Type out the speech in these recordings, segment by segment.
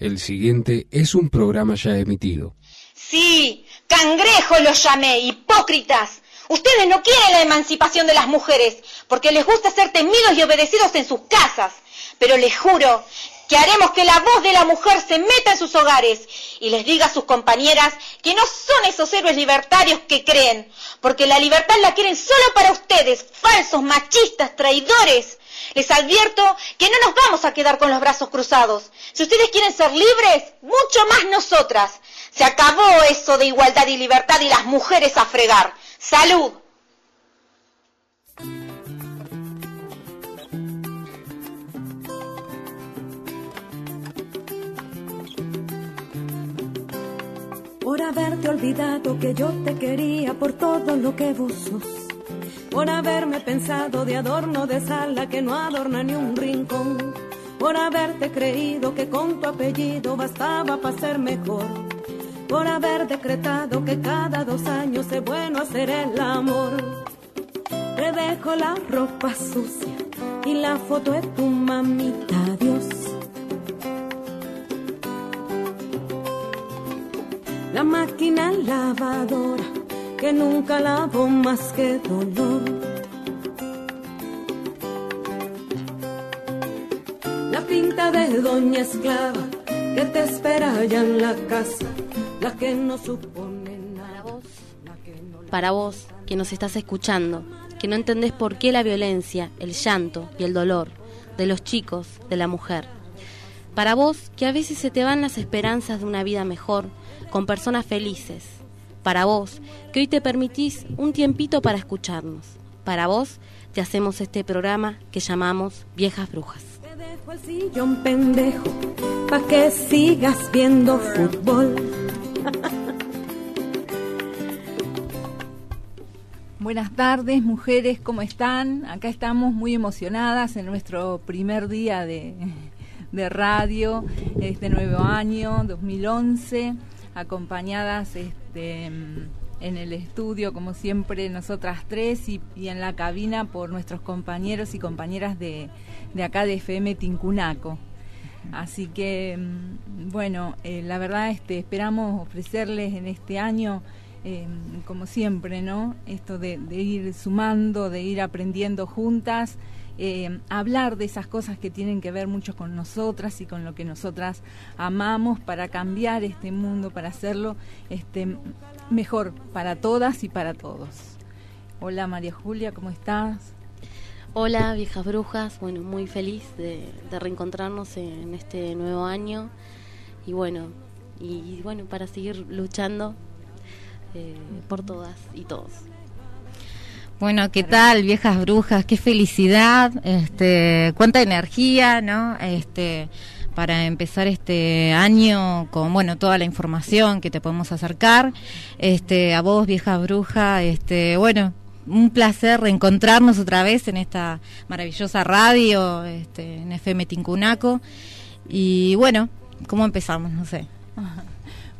El siguiente es un programa ya emitido. Sí, cangrejo los llamé, hipócritas. Ustedes no quieren la emancipación de las mujeres porque les gusta ser temidos y obedecidos en sus casas. Pero les juro que haremos que la voz de la mujer se meta en sus hogares y les diga a sus compañeras que no son esos héroes libertarios que creen, porque la libertad la quieren solo para ustedes, falsos, machistas, traidores. Les advierto que no nos vamos a quedar con los brazos cruzados. Si ustedes quieren ser libres, mucho más nosotras. Se acabó eso de igualdad y libertad y las mujeres a fregar. ¡Salud! por haberte olvidado que yo te quería por todo lo que vos sos, por haberme pensado de adorno de sala que no adorna ni un rincón, por haberte creído que con tu apellido bastaba para ser mejor, por haber decretado que cada dos años es bueno hacer el amor. Te dejo la ropa sucia y la foto de tu mamita, Dios la máquina lavadora que nunca lavó más que dolor. La pinta de doña esclava que te espera allá en la casa, la que no supone nada. Para vos, para vos que nos estás escuchando, que no entendés por qué la violencia, el llanto y el dolor de los chicos, de la mujer. Para vos que a veces se te van las esperanzas de una vida mejor, con personas felices. Para vos, que hoy te permitís un tiempito para escucharnos. Para vos, te hacemos este programa que llamamos Viejas Brujas. Te dejo el sillón pendejo pa' que sigas viendo fútbol. Buenas tardes, mujeres, ¿cómo están? Acá estamos muy emocionadas en nuestro primer día de, de radio, este nuevo año, 2011 acompañadas este, en el estudio, como siempre, nosotras tres y, en la cabina por nuestros compañeros y compañeras de, de acá de FM Tincunaco. Así que, mm, bueno, eh, la verdad este, esperamos ofrecerles en este año, eh, como siempre, ¿no? Esto de ir sumando, de ir aprendiendo juntas eh, hablar de esas cosas que tienen que ver mucho con nosotras y con lo que nosotras amamos para cambiar este mundo, para hacerlo este, mejor para todas y para todos. Hola María Julia, ¿cómo estás? Hola viejas brujas, bueno, muy feliz de, reencontrarnos en este nuevo año y bueno, y, bueno, para seguir luchando eh, por todas y todos. Bueno, ¿qué tal, viejas brujas? Qué felicidad, este, cuánta energía, ¿no? Este, para empezar este año con bueno toda la información que te podemos acercar este a vos vieja bruja este bueno un placer reencontrarnos otra vez en esta maravillosa radio este en FM Tincunaco y bueno cómo empezamos no sé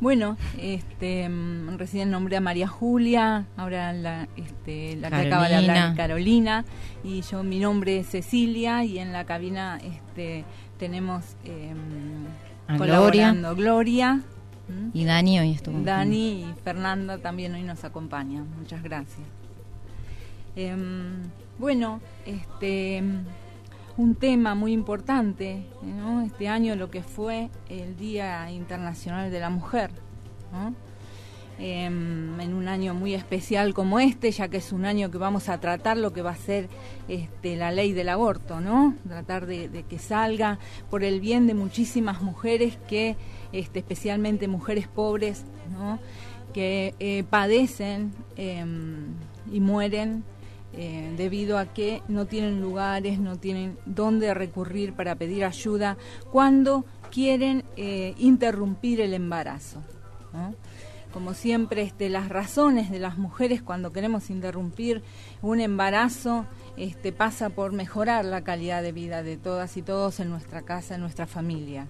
bueno, este, mm, recién nombré a María Julia, ahora la, este, la que acaba de hablar Carolina, y yo mi nombre es Cecilia, y en la cabina este, tenemos eh, colaborando Gloria. Y Dani hoy estuvo. Dani y Fernanda también hoy nos acompañan. Muchas gracias. Em, bueno, este un tema muy importante este año lo que fue el Día Internacional de la Mujer. Em, en un año muy especial como este, ya que es un año que vamos a tratar lo que va a ser este, la ley del aborto, ¿no? Tratar de, que salga por el bien de muchísimas mujeres que, este, especialmente mujeres pobres, ¿no? que eh, padecen em, y mueren eh, debido a que no tienen lugares, no tienen dónde recurrir para pedir ayuda cuando quieren eh, interrumpir el embarazo. Como siempre, este, las razones de las mujeres cuando queremos interrumpir un embarazo este, pasa por mejorar la calidad de vida de todas y todos en nuestra casa, en nuestra familia.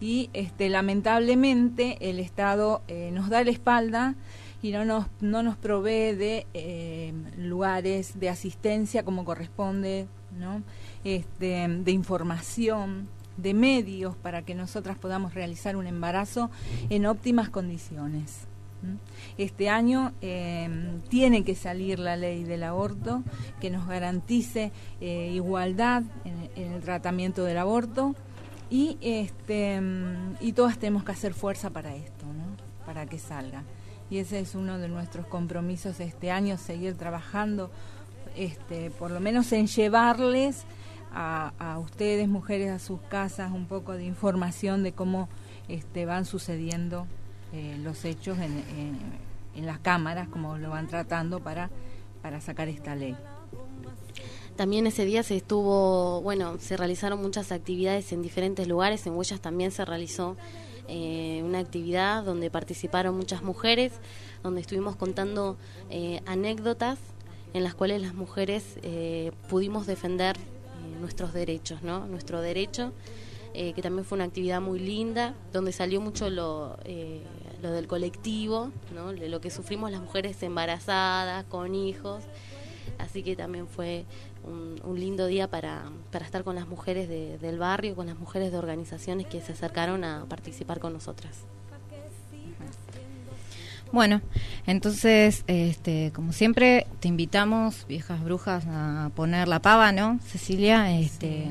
Y este, lamentablemente el Estado eh, nos da la espalda y no nos, no nos provee de eh, lugares de asistencia como corresponde, ¿no? este, de información, de medios para que nosotras podamos realizar un embarazo en óptimas condiciones. Este año em, tiene que salir la ley del aborto que nos garantice eh, igualdad en, el tratamiento del aborto y, este, y todas tenemos que hacer fuerza para esto, para que salga. Y ese es uno de nuestros compromisos este año, seguir trabajando, este, por lo menos en llevarles a, ustedes, mujeres, a sus casas un poco de información de cómo este, van sucediendo eh, los hechos en, en, las cámaras, como lo van tratando para, para sacar esta ley. También ese día se estuvo, bueno, se realizaron muchas actividades en diferentes lugares, en Huellas también se realizó eh, una actividad donde participaron muchas mujeres, donde estuvimos contando eh, anécdotas en las cuales las mujeres pudimos defender nuestros derechos, ¿no? Nuestro derecho, eh, que también fue una actividad muy linda, donde salió mucho lo, eh, lo del colectivo, lo que sufrimos las mujeres embarazadas, con hijos. Así que también fue un, lindo día para, para, estar con las mujeres del barrio, con las mujeres de organizaciones que se acercaron a participar con nosotras. Bueno, entonces, este, como siempre, te invitamos, viejas brujas, a poner la pava, ¿no, Cecilia? Este,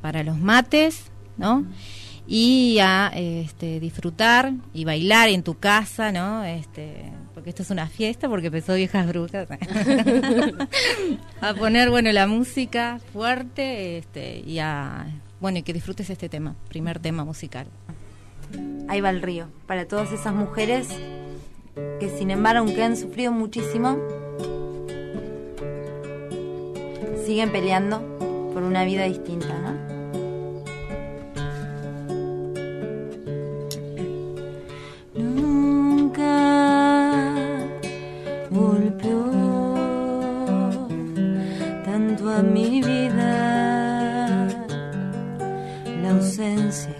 Para los mates, ¿no? Y a este, disfrutar y bailar en tu casa, ¿no? Este, porque esto es una fiesta, porque empezó Viejas Brujas. a poner, bueno, la música fuerte este, y a, bueno, y que disfrutes este tema, primer tema musical. Ahí va el río, para todas esas mujeres que sin embargo, aunque han sufrido muchísimo, siguen peleando por una vida distinta, ¿no? Ausencia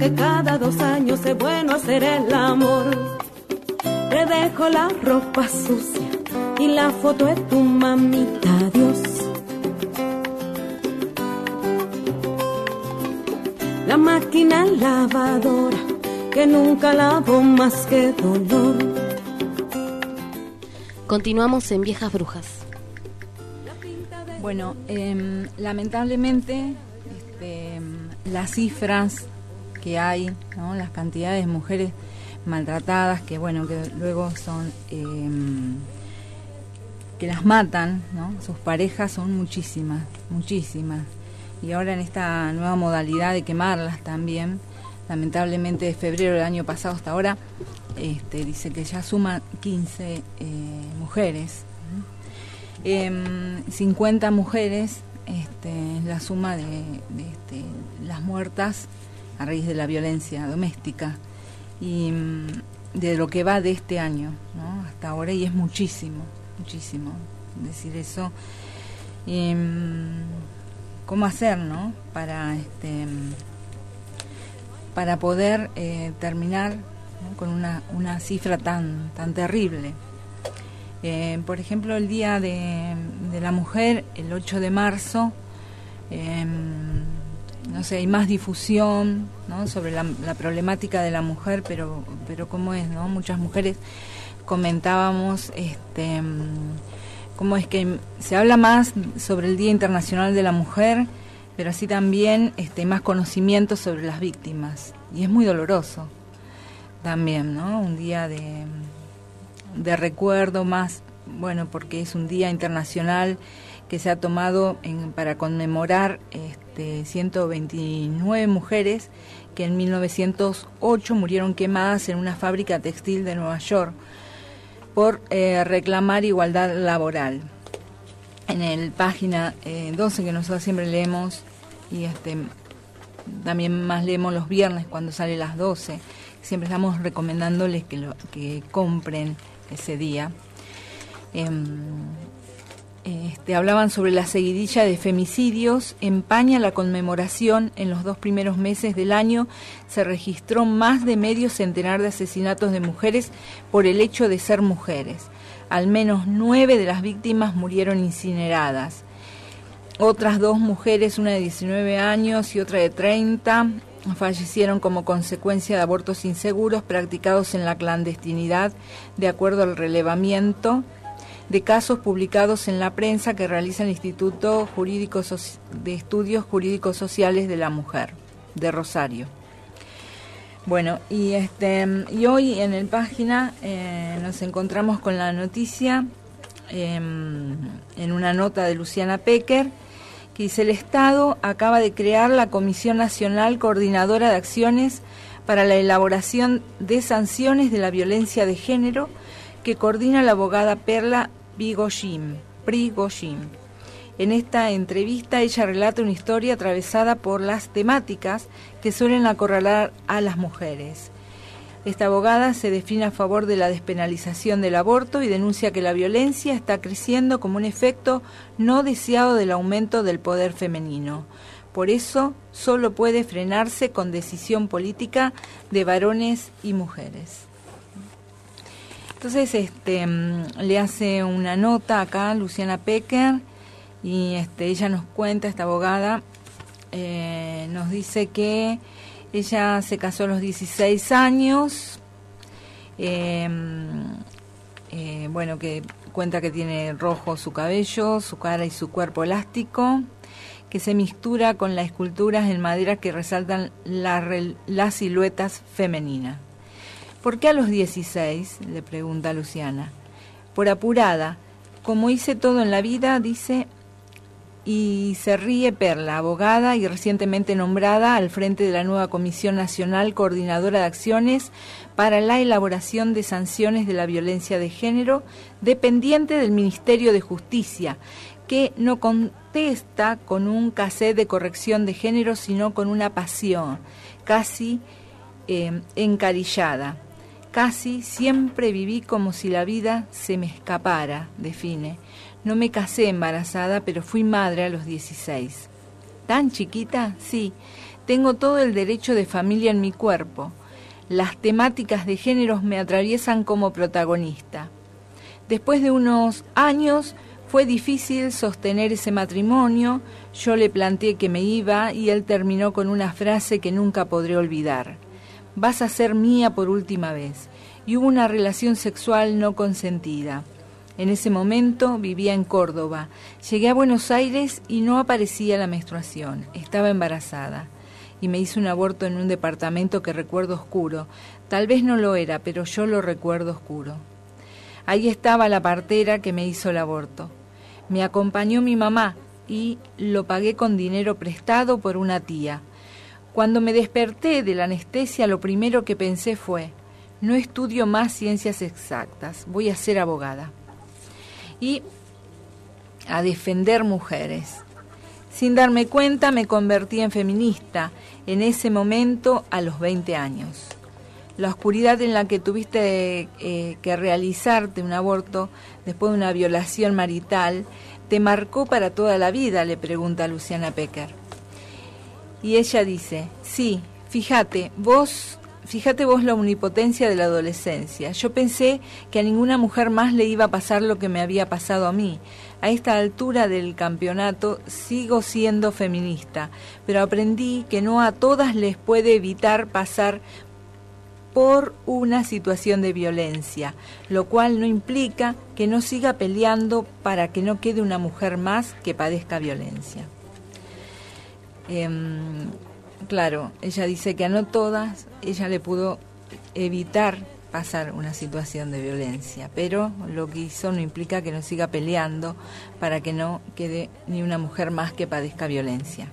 que cada dos años es bueno hacer el amor. Te dejo la ropa sucia y la foto de tu mamita, Dios. La máquina lavadora que nunca lavó más que dolor. Continuamos en Viejas Brujas. Bueno, em, lamentablemente este, las cifras que hay, las cantidades de mujeres maltratadas que bueno que luego son em, que las matan, sus parejas son muchísimas, muchísimas. Y ahora en esta nueva modalidad de quemarlas también, lamentablemente de febrero del año pasado hasta ahora, este, dice que ya suman 15 eh, mujeres. Em, 50 mujeres, este, la suma de, de, este, las muertas a raíz de la violencia doméstica y mm, de lo que va de este año ¿no? hasta ahora y es muchísimo, muchísimo decir eso. Y, mm, ¿Cómo hacer, no? Para este para poder eh, terminar con una, una cifra tan tan terrible. Eh, por ejemplo, el Día de, la Mujer, el 8 de marzo, eh, no sé, hay más difusión ¿no? sobre la, la, problemática de la mujer, pero, pero cómo es, ¿no? Muchas mujeres comentábamos este, cómo es que se habla más sobre el Día Internacional de la Mujer, pero así también este, más conocimiento sobre las víctimas. Y es muy doloroso también, ¿no? Un día de de recuerdo más, bueno, porque es un día internacional que se ha tomado para conmemorar este, 129 mujeres que en 1908 murieron quemadas en una fábrica textil de Nueva York por eh, reclamar igualdad laboral. En el página eh, 12 que nosotros siempre leemos y este también más leemos los viernes cuando sale las 12, siempre estamos recomendándoles que, compren ese día. Este, hablaban sobre la seguidilla de femicidios, empaña la conmemoración. En los dos primeros meses del año se registró más de medio centenar de asesinatos de mujeres por el hecho de ser mujeres. Al menos nueve de las víctimas murieron incineradas. Otras dos mujeres, una de 19 años y otra de 30, fallecieron como consecuencia de abortos inseguros practicados en la clandestinidad, de acuerdo al relevamiento de casos publicados en la prensa que realiza el Instituto Jurídico de Estudios Jurídicos Sociales de la Mujer de Rosario. Bueno, y este y hoy en el página eh, nos encontramos con la noticia eh, en una nota de Luciana Pecker que dice el Estado acaba de crear la Comisión Nacional Coordinadora de Acciones para la elaboración de sanciones de la violencia de género que coordina la abogada Perla Prigozhin. En esta entrevista ella relata una historia atravesada por las temáticas que suelen acorralar a las mujeres. Esta abogada se define a favor de la despenalización del aborto y denuncia que la violencia está creciendo como un efecto no deseado del aumento del poder femenino. Por eso solo puede frenarse con decisión política de varones y mujeres. Entonces, este, le hace una nota acá Luciana Pecker y este, ella nos cuenta, esta abogada, eh, nos dice que ella se casó a los 16 años, eh, eh, bueno, que cuenta que tiene rojo su cabello, su cara y su cuerpo elástico, que se mistura con las esculturas en madera que resaltan la, las siluetas femeninas. ¿Por qué a los 16? le pregunta Luciana. Por apurada. Como hice todo en la vida, dice, y se ríe Perla, abogada y recientemente nombrada al frente de la nueva Comisión Nacional Coordinadora de Acciones para la elaboración de sanciones de la violencia de género, dependiente del Ministerio de Justicia, que no contesta con un cassette de corrección de género, sino con una pasión casi eh, encarillada. Casi siempre viví como si la vida se me escapara, define no me casé embarazada, pero fui madre a los 16. ¿Tan chiquita? Sí. Tengo todo el derecho de familia en mi cuerpo. Las temáticas de géneros me atraviesan como protagonista. Después de unos años fue difícil sostener ese matrimonio. Yo le planteé que me iba y él terminó con una frase que nunca podré olvidar. Vas a ser mía por última vez. Y hubo una relación sexual no consentida. En ese momento vivía en Córdoba. Llegué a Buenos Aires y no aparecía la menstruación. Estaba embarazada. Y me hice un aborto en un departamento que recuerdo oscuro. Tal vez no lo era, pero yo lo recuerdo oscuro. Ahí estaba la partera que me hizo el aborto. Me acompañó mi mamá y lo pagué con dinero prestado por una tía. Cuando me desperté de la anestesia, lo primero que pensé fue, no estudio más ciencias exactas, voy a ser abogada y a defender mujeres. Sin darme cuenta me convertí en feminista en ese momento a los 20 años. La oscuridad en la que tuviste eh, que realizarte un aborto después de una violación marital te marcó para toda la vida, le pregunta Luciana Pecker. Y ella dice, sí, fíjate, vos Fíjate vos la omnipotencia de la adolescencia. Yo pensé que a ninguna mujer más le iba a pasar lo que me había pasado a mí. A esta altura del campeonato sigo siendo feminista, pero aprendí que no a todas les puede evitar pasar por una situación de violencia, lo cual no implica que no siga peleando para que no quede una mujer más que padezca violencia. Em, claro, ella dice que a no todas ella le pudo evitar pasar una situación de violencia, pero lo que hizo no implica que no siga peleando para que no quede ni una mujer más que padezca violencia.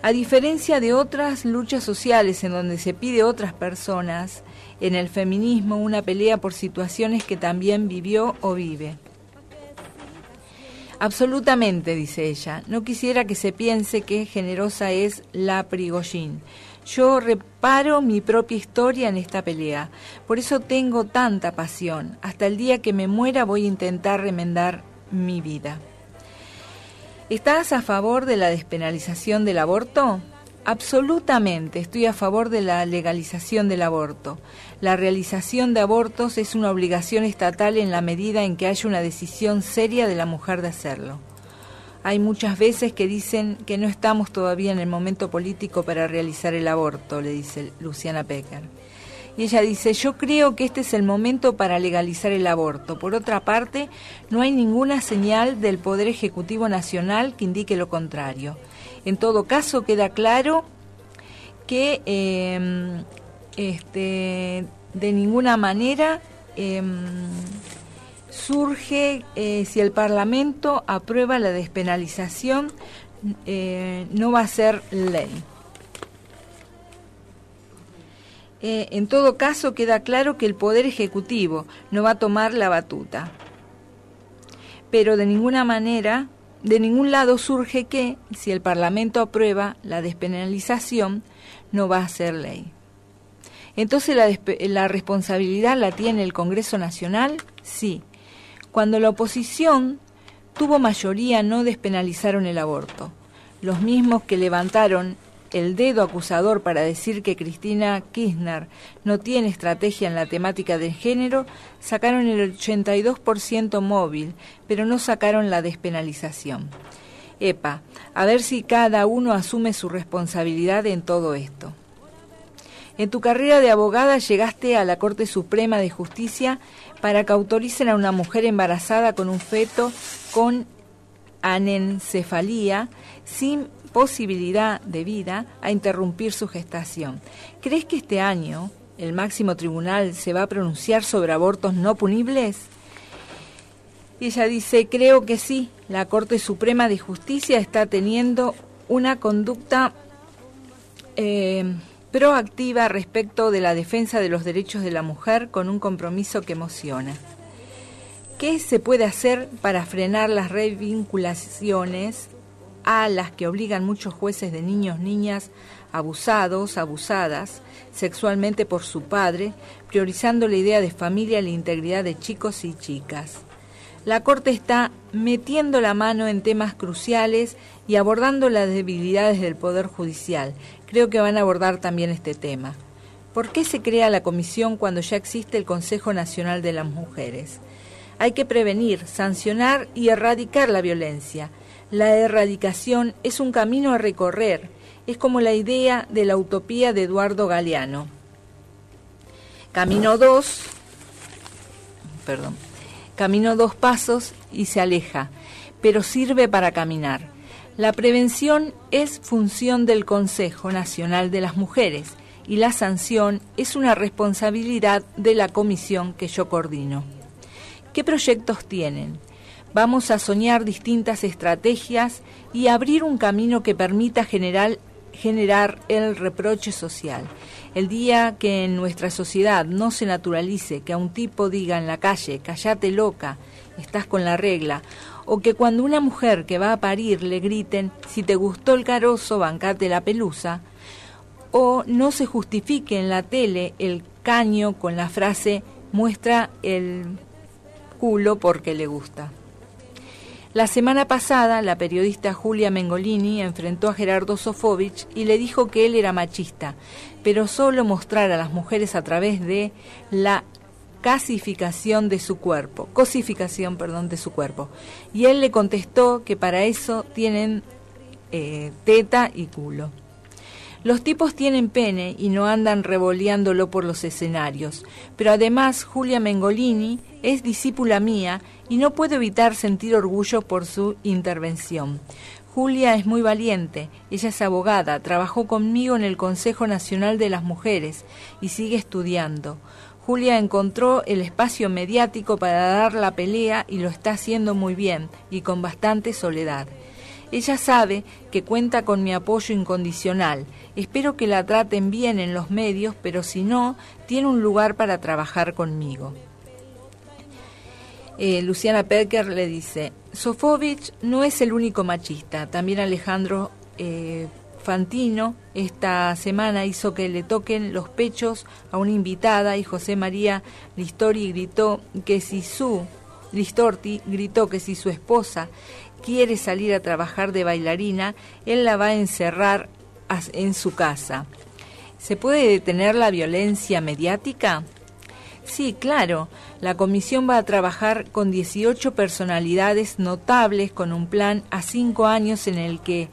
A diferencia de otras luchas sociales en donde se pide a otras personas, en el feminismo una pelea por situaciones que también vivió o vive. Absolutamente, dice ella. No quisiera que se piense que generosa es la Prigogine. Yo reparo mi propia historia en esta pelea. Por eso tengo tanta pasión. Hasta el día que me muera voy a intentar remendar mi vida. ¿Estás a favor de la despenalización del aborto? Absolutamente, estoy a favor de la legalización del aborto. La realización de abortos es una obligación estatal en la medida en que haya una decisión seria de la mujer de hacerlo. Hay muchas veces que dicen que no estamos todavía en el momento político para realizar el aborto, le dice Luciana Pecker. Y ella dice, yo creo que este es el momento para legalizar el aborto. Por otra parte, no hay ninguna señal del Poder Ejecutivo Nacional que indique lo contrario. En todo caso, queda claro que em, este, de ninguna manera em, surge, eh, si el Parlamento aprueba la despenalización, eh, no va a ser ley. Eh, en todo caso, queda claro que el Poder Ejecutivo no va a tomar la batuta. Pero de ninguna manera de ningún lado surge que, si el Parlamento aprueba la despenalización, no va a ser ley. Entonces, ¿la, ¿la, responsabilidad la tiene el Congreso Nacional? Sí. Cuando la oposición tuvo mayoría no despenalizaron el aborto. Los mismos que levantaron el dedo acusador para decir que Cristina Kirchner no tiene estrategia en la temática de género, sacaron el 82% móvil, pero no sacaron la despenalización. EPA, a ver si cada uno asume su responsabilidad en todo esto. En tu carrera de abogada llegaste a la Corte Suprema de Justicia para que autoricen a una mujer embarazada con un feto con anencefalía sin posibilidad de vida a interrumpir su gestación. ¿Crees que este año el máximo tribunal se va a pronunciar sobre abortos no punibles? Y ella dice, creo que sí, la Corte Suprema de Justicia está teniendo una conducta eh, proactiva respecto de la defensa de los derechos de la mujer con un compromiso que emociona. ¿Qué se puede hacer para frenar las revinculaciones a las que obligan muchos jueces de niños, niñas abusados, abusadas sexualmente por su padre, priorizando la idea de familia y la integridad de chicos y chicas? La Corte está metiendo la mano en temas cruciales y abordando las debilidades del Poder Judicial. Creo que van a abordar también este tema. ¿Por qué se crea la comisión cuando ya existe el Consejo Nacional de las Mujeres? Hay que prevenir, sancionar y erradicar la violencia. La erradicación es un camino a recorrer, es como la idea de la utopía de Eduardo Galeano. Camino dos, perdón, camino dos pasos y se aleja, pero sirve para caminar. La prevención es función del Consejo Nacional de las Mujeres y la sanción es una responsabilidad de la comisión que yo coordino. ¿Qué proyectos tienen? Vamos a soñar distintas estrategias y abrir un camino que permita generar, el reproche social. El día que en nuestra sociedad no se naturalice que a un tipo diga en la calle, callate loca, estás con la regla, o que cuando una mujer que va a parir le griten, si te gustó el carozo, bancate la pelusa, o no se justifique en la tele el caño con la frase muestra el culo porque le gusta. La semana pasada, la periodista Julia Mengolini enfrentó a Gerardo Sofovich y le dijo que él era machista, pero solo mostrar a las mujeres a través de la casificación de su cuerpo, cosificación, perdón, de su cuerpo. Y él le contestó que para eso tienen eh, teta y culo. Los tipos tienen pene y no andan revoleándolo por los escenarios, pero además Julia Mengolini es discípula mía y no puedo evitar sentir orgullo por su intervención. Julia es muy valiente, ella es abogada, trabajó conmigo en el Consejo Nacional de las Mujeres y sigue estudiando. Julia encontró el espacio mediático para dar la pelea y lo está haciendo muy bien y con bastante soledad. Ella sabe que cuenta con mi apoyo incondicional. Espero que la traten bien en los medios, pero si no, tiene un lugar para trabajar conmigo. Eh, Luciana Perker le dice, Sofovich no es el único machista, también Alejandro eh, Fantino esta semana hizo que le toquen los pechos a una invitada y José María Listori gritó que si su Listorti gritó que si su esposa quiere salir a trabajar de bailarina, él la va a encerrar en su casa. ¿Se puede detener la violencia mediática? Sí, claro. La comisión va a trabajar con 18 personalidades notables con un plan a cinco años en el que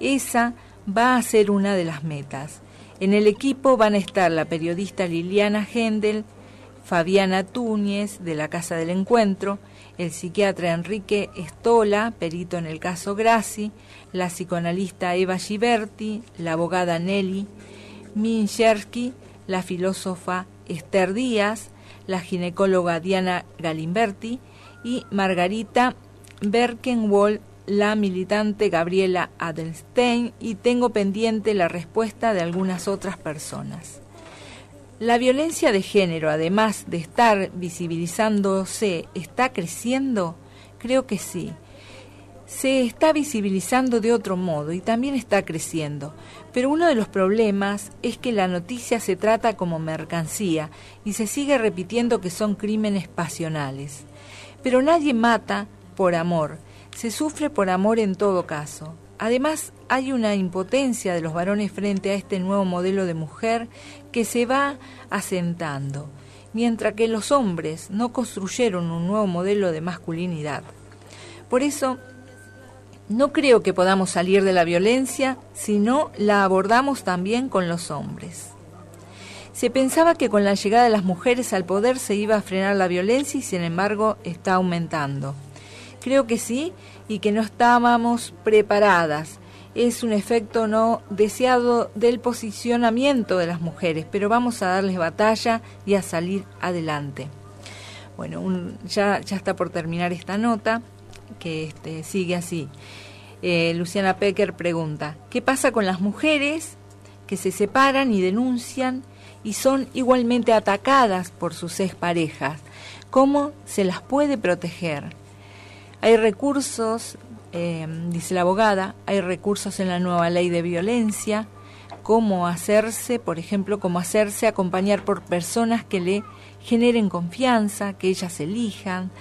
esa va a ser una de las metas. En el equipo van a estar la periodista Liliana Hendel, Fabiana Túñez, de la Casa del Encuentro, el psiquiatra Enrique Estola, perito en el caso Grassi, la psicoanalista Eva Giberti, la abogada Nelly Minchersky, la filósofa Esther Díaz, la ginecóloga Diana Galimberti y Margarita Berkenwald, la militante Gabriela Adelstein y tengo pendiente la respuesta de algunas otras personas. La violencia de género, además de estar visibilizándose, ¿está creciendo? Creo que sí. Se está visibilizando de otro modo y también está creciendo. Pero uno de los problemas es que la noticia se trata como mercancía y se sigue repitiendo que son crímenes pasionales. Pero nadie mata por amor, se sufre por amor en todo caso. Además, hay una impotencia de los varones frente a este nuevo modelo de mujer que se va asentando, mientras que los hombres no construyeron un nuevo modelo de masculinidad. Por eso, no creo que podamos salir de la violencia si no la abordamos también con los hombres. Se pensaba que con la llegada de las mujeres al poder se iba a frenar la violencia y sin embargo está aumentando. Creo que sí y que no estábamos preparadas. Es un efecto no deseado del posicionamiento de las mujeres, pero vamos a darles batalla y a salir adelante. Bueno, ya, ya está por terminar esta nota. que este, sigue así. Eh, Luciana Pecker pregunta, ¿qué pasa con las mujeres que se separan y denuncian y son igualmente atacadas por sus exparejas? ¿Cómo se las puede proteger? Hay recursos, eh, dice la abogada, hay recursos en la nueva ley de violencia, cómo hacerse, por ejemplo, cómo hacerse acompañar por personas que le generen confianza, que ellas elijan,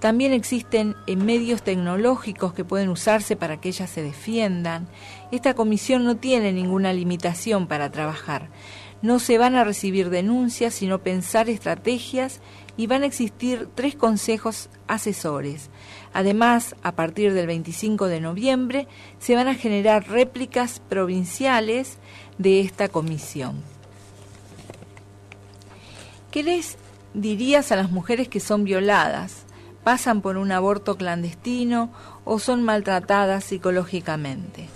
también existen eh, medios tecnológicos que pueden usarse para que ellas se defiendan. Esta comisión no tiene ninguna limitación para trabajar. No se van a recibir denuncias, sino pensar estrategias y van a existir tres consejos asesores. Además, a partir del 25 de noviembre se van a generar réplicas provinciales de esta comisión. ¿Qué les dirías a las mujeres que son violadas? pasan por un aborto clandestino o son maltratadas psicológicamente.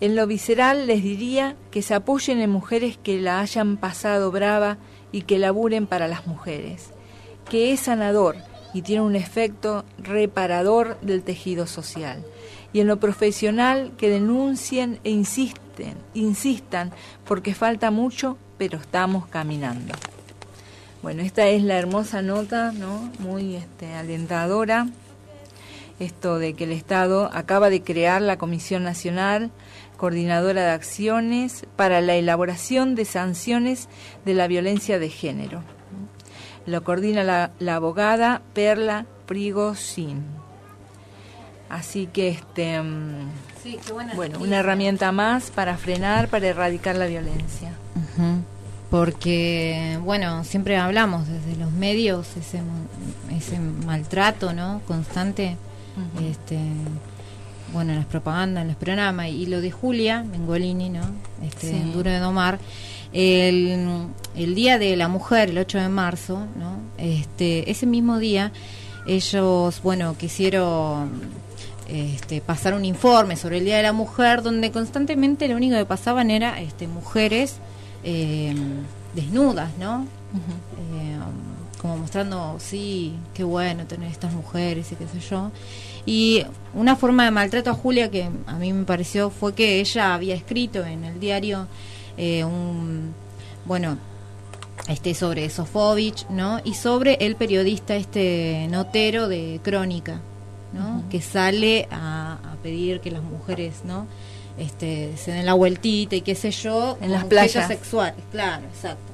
En lo visceral les diría que se apoyen en mujeres que la hayan pasado brava y que laburen para las mujeres, que es sanador y tiene un efecto reparador del tejido social. Y en lo profesional que denuncien e insisten, insistan, porque falta mucho, pero estamos caminando. Bueno, esta es la hermosa nota, ¿no? Muy este, alentadora. Esto de que el Estado acaba de crear la Comisión Nacional Coordinadora de Acciones para la elaboración de sanciones de la violencia de género. Lo coordina la, abogada Perla Prigozhin. Así que este mm, bueno, una herramienta más para frenar, para erradicar la violencia. Porque bueno siempre hablamos desde los medios ese ese maltrato no constante este bueno en las propagandas en los programas y lo de Julia Bengolini no este duro de domar el, el día de la mujer el 8 de marzo no este ese mismo día ellos bueno quisieron este, pasar un informe sobre el Día de la Mujer, donde constantemente lo único que pasaban era este, mujeres eh, desnudas, ¿no? Eh, como mostrando, sí, qué bueno tener estas mujeres y qué sé yo. Y una forma de maltrato a Julia que a mí me pareció fue que ella había escrito en el diario eh, un, bueno, este sobre Sofovich, ¿no? Y sobre el periodista este notero de Crónica, ¿no? Que sale a, a, pedir que las mujeres, ¿no? este, se den la vueltita y qué sé yo, en las playas sexuales, claro, exacto.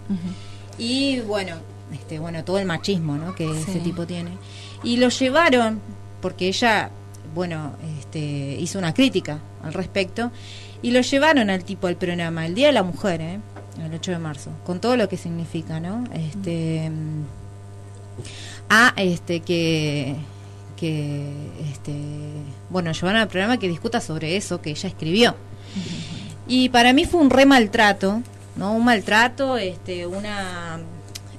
Y bueno, este, bueno, todo el machismo, ¿no? Que ese tipo tiene. Y lo llevaron porque ella, bueno, este, hizo una crítica al respecto y lo llevaron al tipo al programa el Día de la Mujer, ¿eh? el 8 de marzo, con todo lo que significa, ¿no? Este a este que que este bueno llevaron al programa que discuta sobre eso que ella escribió y para mí fue un re maltrato no un maltrato este una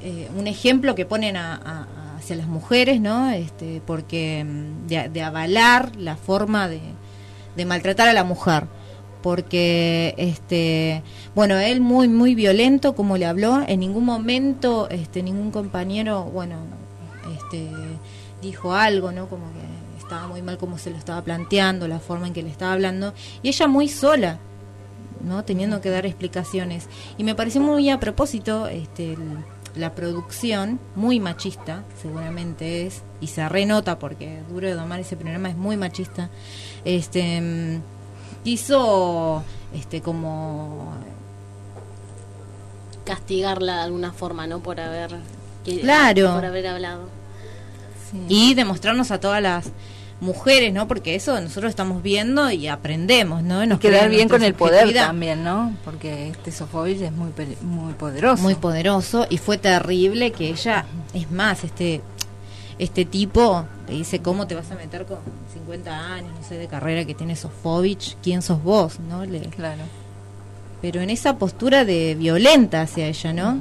eh, un ejemplo que ponen hacia las mujeres no este porque mm, de, avalar la forma de, de maltratar a la mujer porque este bueno él muy muy violento como le habló en ningún momento este ningún compañero bueno este dijo algo, ¿no? Como que estaba muy mal como se lo estaba planteando, la forma en que le estaba hablando, y ella muy sola, ¿no? Teniendo que dar explicaciones. Y me pareció muy a propósito este, la producción, muy machista, seguramente es, y se renota porque Duro de Domar ese programa es muy machista, este, hizo este, como castigarla de alguna forma, ¿no? Por haber, claro. por haber hablado y demostrarnos a todas las mujeres, ¿no? Porque eso nosotros estamos viendo y aprendemos, ¿no? Nos quedar bien con el poder también, ¿no? Porque este Sofovich es muy muy poderoso. Muy poderoso y fue terrible que ella, es más, este este tipo le dice cómo te vas a meter con 50 años, no sé, de carrera que tiene Sofovich, quién sos vos, ¿no? Le, claro. Pero en esa postura de violenta hacia ella, ¿no?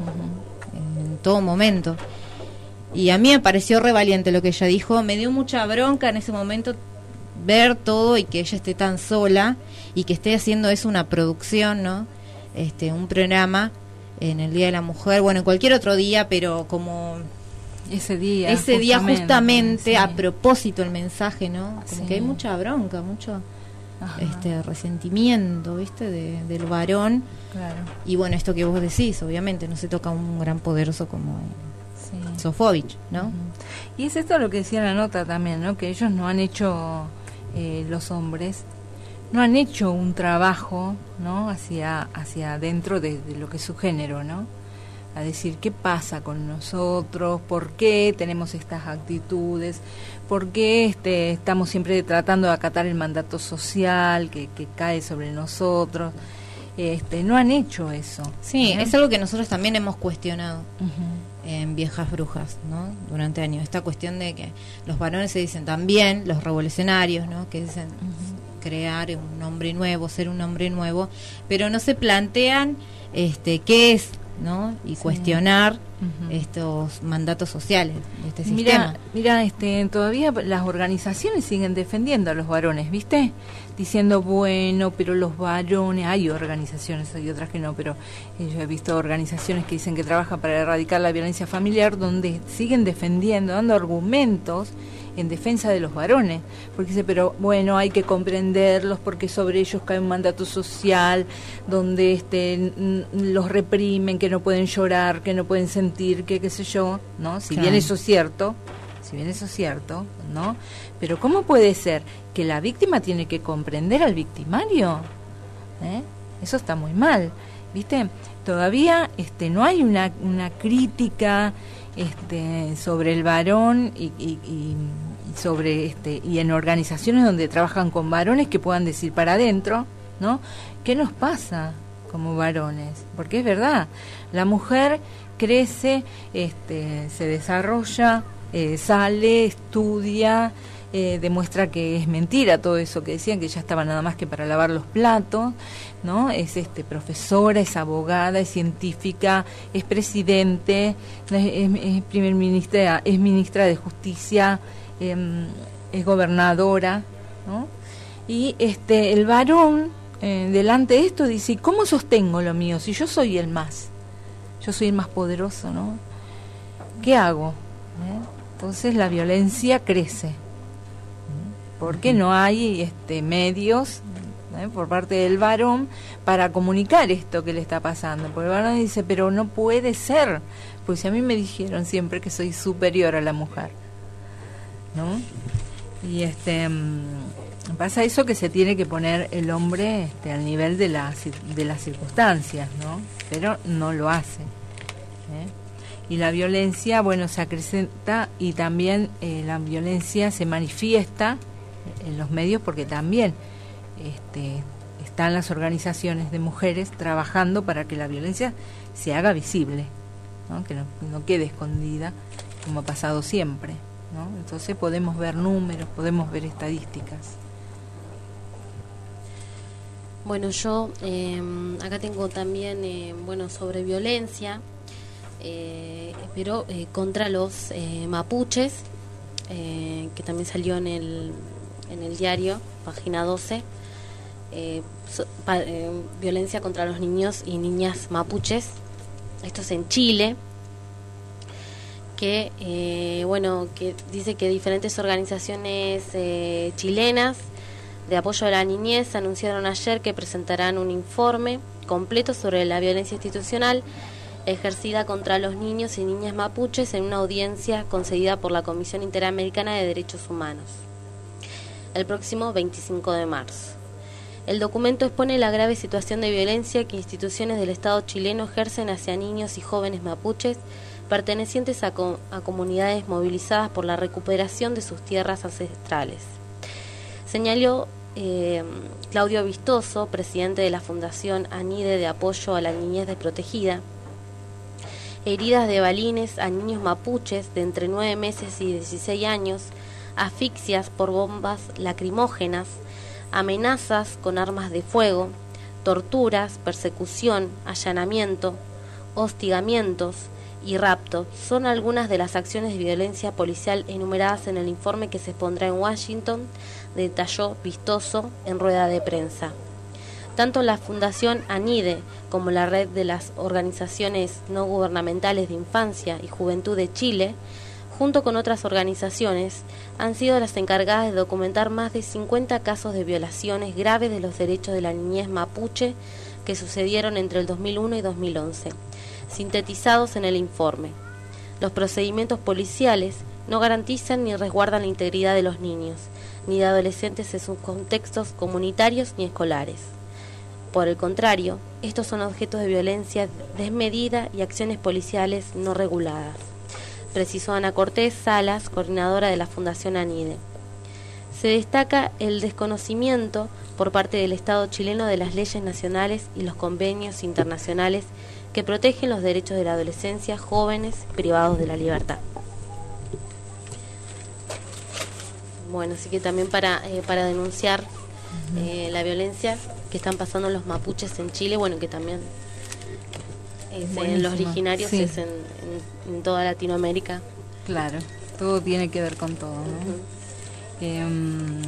En todo momento. Y a mí me pareció re valiente lo que ella dijo. Me dio mucha bronca en ese momento ver todo y que ella esté tan sola y que esté haciendo eso una producción, ¿no? Este, un programa en el Día de la Mujer, bueno, en cualquier otro día, pero como ese día. Ese día justamente, a propósito el mensaje, ¿no? Como que hay mucha bronca, mucho este resentimiento, ¿viste? del varón. Claro. Y bueno, esto que vos decís, obviamente, no se toca un gran poderoso como Sofovich, ¿no? Y es esto lo que decía la nota también, ¿no? Que ellos no han hecho, eh, los hombres, no han hecho un trabajo, ¿no? Hacia, hacia adentro de, lo que es su género, ¿no? A decir, ¿qué pasa con nosotros? ¿Por qué tenemos estas actitudes? ¿Por qué este, estamos siempre tratando de acatar el mandato social que, que cae sobre nosotros? Este, no han hecho eso. Sí, es algo que nosotros también hemos cuestionado en Viejas Brujas, ¿no? Durante años. Esta cuestión de que los varones se dicen también, los revolucionarios, ¿no? Que dicen crear un hombre nuevo, ser un hombre nuevo, pero no se plantean este qué es, ¿no? Y cuestionar estos mandatos sociales de este sistema. Mira, este, todavía las organizaciones siguen defendiendo a los varones, ¿viste? Diciendo, bueno, pero los varones, hay organizaciones, hay otras que no, pero yo he visto organizaciones que dicen que trabajan para erradicar la violencia familiar, donde siguen defendiendo, dando argumentos en defensa de los varones, porque dice, pero bueno, hay que comprenderlos porque sobre ellos cae un mandato social donde este, los reprimen, que no pueden llorar, que no pueden sentir, que qué sé yo, ¿no? Si bien eso es cierto, si bien eso es cierto, ¿no? Pero ¿cómo puede ser que la víctima tiene que comprender al victimario? ¿Eh? Eso está muy mal, ¿viste? Todavía este, no hay una, una crítica este, sobre el varón y, y, sobre este y en organizaciones donde trabajan con varones que puedan decir para adentro, ¿no? ¿Qué nos pasa como varones? Porque es verdad, la mujer crece, este, se desarrolla, eh, sale, estudia, eh, demuestra que es mentira todo eso que decían, que ya estaba nada más que para lavar los platos, ¿no? Es este profesora, es abogada, es científica, es presidente, es, primer ministra, es ministra de justicia, em, es gobernadora. Y este el varón eh, delante de esto dice, ¿cómo sostengo lo mío si yo soy el más? Yo soy el más poderoso, ¿no? ¿Qué hago? ¿Eh? Entonces la violencia crece porque no hay este, medios ¿eh? por parte del varón para comunicar esto que le está pasando. Porque el varón dice, pero no puede ser, pues a mí me dijeron siempre que soy superior a la mujer, ¿no? Y este mm, pasa eso que se tiene que poner el hombre este, al nivel de, las de las circunstancias, ¿no? Pero no lo hace. ¿eh? Y la violencia, bueno, se acrecenta y también eh, la violencia se manifiesta en los medios porque también este, están las organizaciones de mujeres trabajando para que la violencia se haga visible, que no, quede escondida como ha pasado siempre. Entonces podemos ver números, podemos ver estadísticas. Bueno, yo em, acá tengo también, eh, bueno, sobre violencia, eh, pero eh, contra los mapuches, que también salió en el en el diario, página 12, eh, eh, violencia contra los niños y niñas mapuches. Esto es en Chile, que eh, bueno, que dice que diferentes organizaciones chilenas de apoyo a la niñez anunciaron ayer que presentarán un informe completo sobre la violencia institucional ejercida contra los niños y niñas mapuches en una audiencia concedida por la Comisión Interamericana de Derechos Humanos el próximo 25 de marzo. El documento expone la grave situación de violencia que instituciones del Estado chileno ejercen hacia niños y jóvenes mapuches pertenecientes a, comunidades movilizadas por la recuperación de sus tierras ancestrales. Señaló eh, Claudio Vistoso, presidente de la Fundación ANIDE de Apoyo a la Niñez Desprotegida, heridas de balines a niños mapuches de entre 9 meses y 16 años asfixias por bombas lacrimógenas, amenazas con armas de fuego, torturas, persecución, allanamiento, hostigamientos y rapto son algunas de las acciones de violencia policial enumeradas en el informe que se expondrá en Washington, detalló Vistoso en rueda de prensa. Tanto la Fundación ANIDE como la red de las organizaciones no gubernamentales de infancia y juventud de Chile junto con otras organizaciones, han sido las encargadas de documentar más de 50 casos de violaciones graves de los derechos de la niñez mapuche que sucedieron entre el 2001 y 2011, sintetizados en el informe. Los procedimientos policiales no garantizan ni resguardan la integridad de los niños, ni de adolescentes en sus contextos comunitarios ni escolares. Por el contrario, estos son objetos de violencia desmedida y acciones policiales no reguladas, precisó Ana Cortés Salas, coordinadora de la Fundación ANIDE. Se destaca el desconocimiento por parte del Estado chileno de las leyes nacionales y los convenios internacionales que protegen los derechos de la adolescencia jóvenes privados de la libertad. Bueno, así que también para, eh, para denunciar eh, la violencia que están pasando los mapuches en Chile, bueno, que también es en los originarios es en, toda Latinoamérica. Claro, todo tiene que ver con todo. ¿no? Em,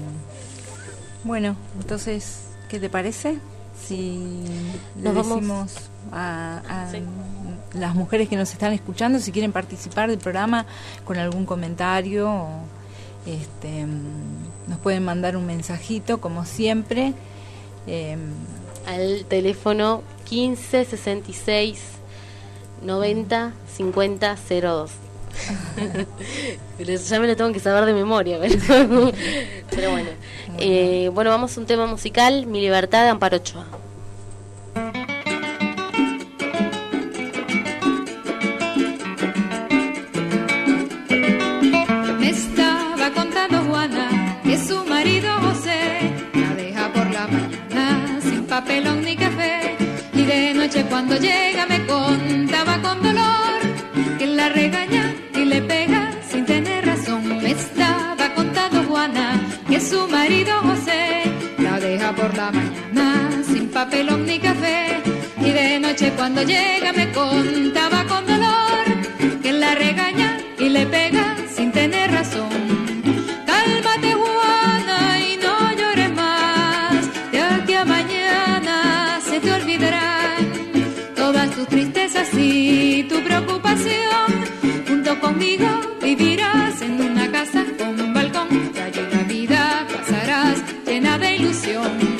bueno, entonces, ¿qué te parece? Si le decimos a, las mujeres que nos están escuchando si quieren participar del programa con algún comentario este, nos pueden mandar un mensajito como siempre em, al teléfono 15 66 90 50 02 ya me lo tengo que saber de memoria pero, bueno. Eh, bueno vamos a un tema musical Mi Libertad de Amparo Ochoa. Papelón ni café. Y de noche cuando llega me contaba con dolor que la regaña y le pega sin tener razón. Me estaba contando Juana que su marido José la deja por la mañana sin papelón ni café. Y de noche cuando llega me contaba con dolor que la regaña y le pega sin tener razón. Cálmate Juana y no llores más, de aquí a mañana se te olvidarán todas tus tristezas y tu preocupación. Conmigo vivirás en una casa con un balcón y allí la vida pasarás llena de ilusión.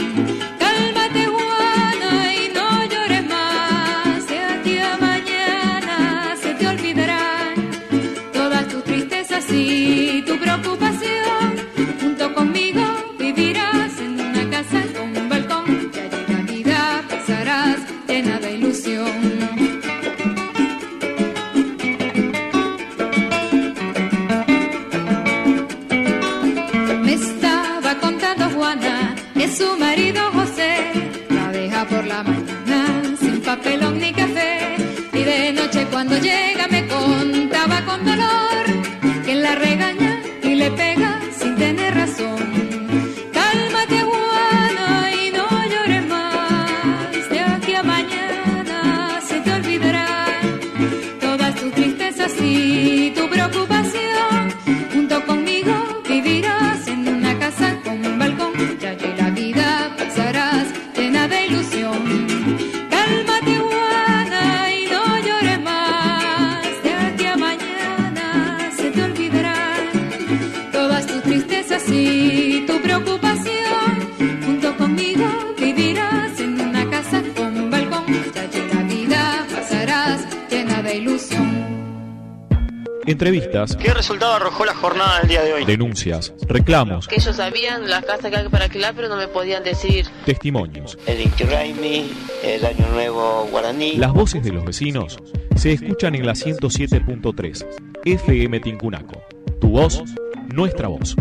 ¿Qué resultado arrojó la jornada del día de hoy? denuncias, reclamos, que ellos sabían las casas que hay para alquilar, pero no me podían decir. testimonios. El Inti Raymi, el Año Nuevo Guaraní. Las voces de los vecinos se escuchan en la 107.3 FM Tincunaco. Tu voz, nuestra voz.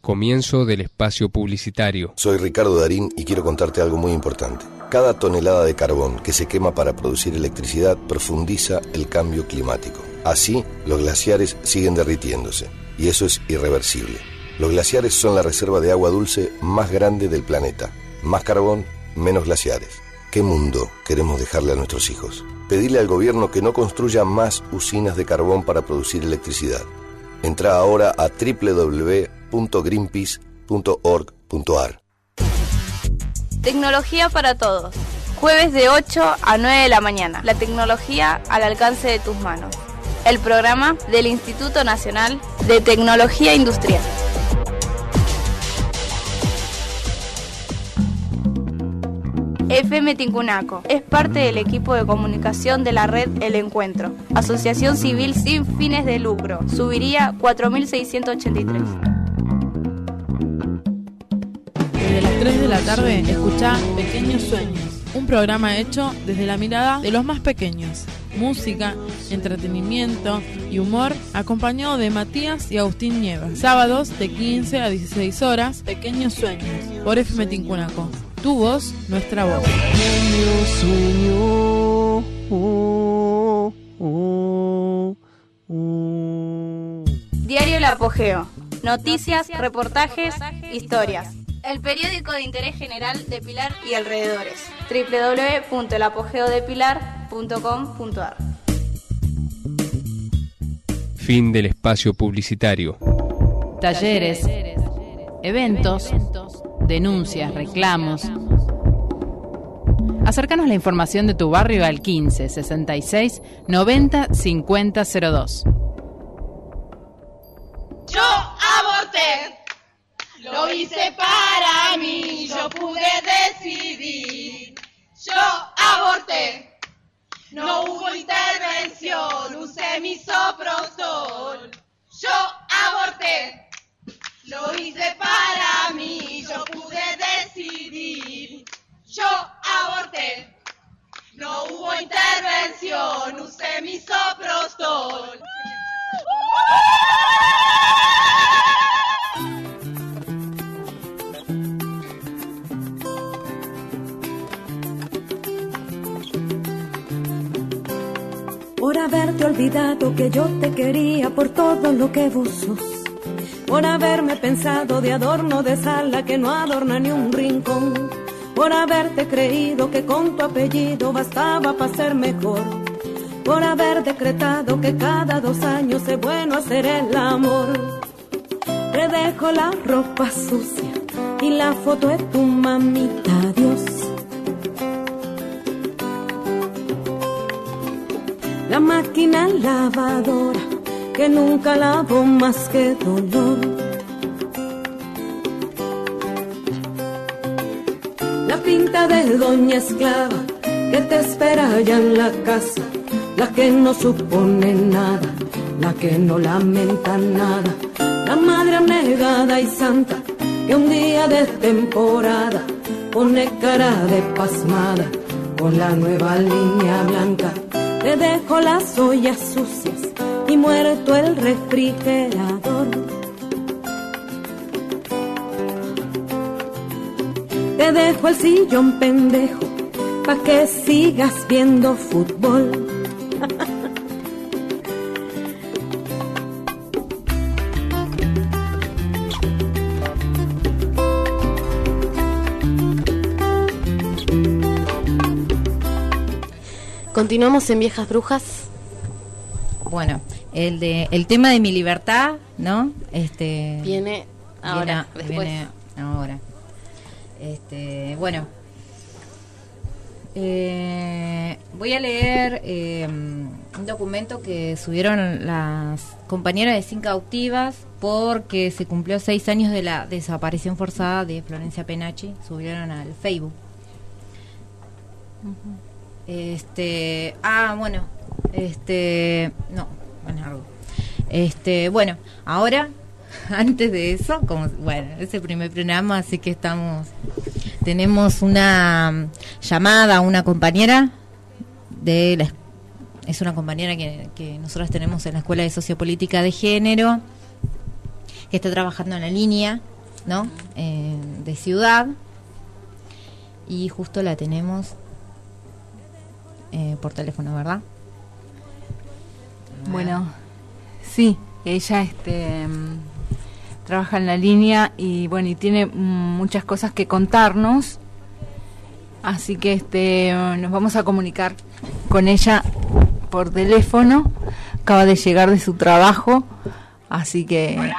Comienzo del espacio publicitario. Soy Ricardo Darín y quiero contarte algo muy importante. Cada tonelada de carbón que se quema para producir electricidad profundiza el cambio climático. Así, los glaciares siguen derritiéndose, y eso es irreversible. Los glaciares son la reserva de agua dulce más grande del planeta. Más carbón, menos glaciares. ¿Qué mundo queremos dejarle a nuestros hijos? Pedirle al gobierno que no construya más usinas de carbón para producir electricidad. Entra ahora a www.greenpeace.org.ar. Tecnología para todos. Jueves de 8 a 9 de la mañana. La tecnología al alcance de tus manos. El programa del Instituto Nacional de Tecnología Industrial. FM Tincunaco es parte del equipo de comunicación de la red El Encuentro, asociación civil sin fines de lucro. Subiría 4683. 3 de la tarde, escucha Pequeños Sueños, un programa hecho desde la mirada de los más pequeños. Música, entretenimiento y humor acompañado de Matías y Agustín Nieva. Sábados de 15 a 16 horas, Pequeños Sueños, por FM Tincunaco. Tu voz, nuestra voz. Diario El Apogeo. Noticias, reportajes, historias. El periódico de interés general de Pilar y alrededores. www.elapogeodepilar.com.ar Fin del espacio publicitario. Talleres, eventos, denuncias, reclamos. Acércanos la información de tu barrio al 15 66 90 50 02. Yo aborté, lo hice para mí, yo pude decidir. Yo aborté, no hubo intervención, usé mi soprostol. Yo aborté, lo hice para mí, yo pude decidir. Yo aborté, no hubo intervención, usé mi soprostol. Por haberte olvidado que yo te quería por todo lo que vos sos. Por haberme pensado de adorno de sala que no adorna ni un rincón. Por haberte creído que con tu apellido bastaba para ser mejor. Por haber decretado que cada dos años es bueno hacer el amor. Te dejo la ropa sucia y la foto de tu mamita, Dios. La máquina lavadora que nunca lavó más que dolor. La pinta de doña esclava que te espera allá en la casa. La que no supone nada, la que no lamenta nada. La madre abnegada y santa que un día de temporada pone cara de pasmada con la nueva línea blanca. Te dejo las ollas sucias y muerto el refrigerador. Te dejo el sillón pendejo pa' que sigas viendo fútbol. Continuamos en Viejas Brujas. Bueno, el de el tema de mi libertad, ¿no? Este Viene ahora, viene- después. viene ahora. Este, bueno. Eh, voy a leer eh, un documento que subieron las compañeras de Sin Cautivas porque se cumplió seis años de la desaparición forzada de Florencia Penachi. Subieron al Facebook. Este, ah, bueno, este, no, bueno, algo. Este, bueno, ahora, antes de eso, como, bueno, es el primer programa, así que estamos, tenemos una mm, llamada a una compañera de la, es- es una compañera que, que nosotros tenemos en la Escuela de Sociopolítica de Género, que está trabajando en la línea, ¿no? Eh, de ciudad, y justo la tenemos eh, por teléfono, ¿verdad? Bueno, sí, ella este trabaja en la línea y bueno, y tiene muchas cosas que contarnos. Así que este nos vamos a comunicar con ella por teléfono. Acaba de llegar de su trabajo, así que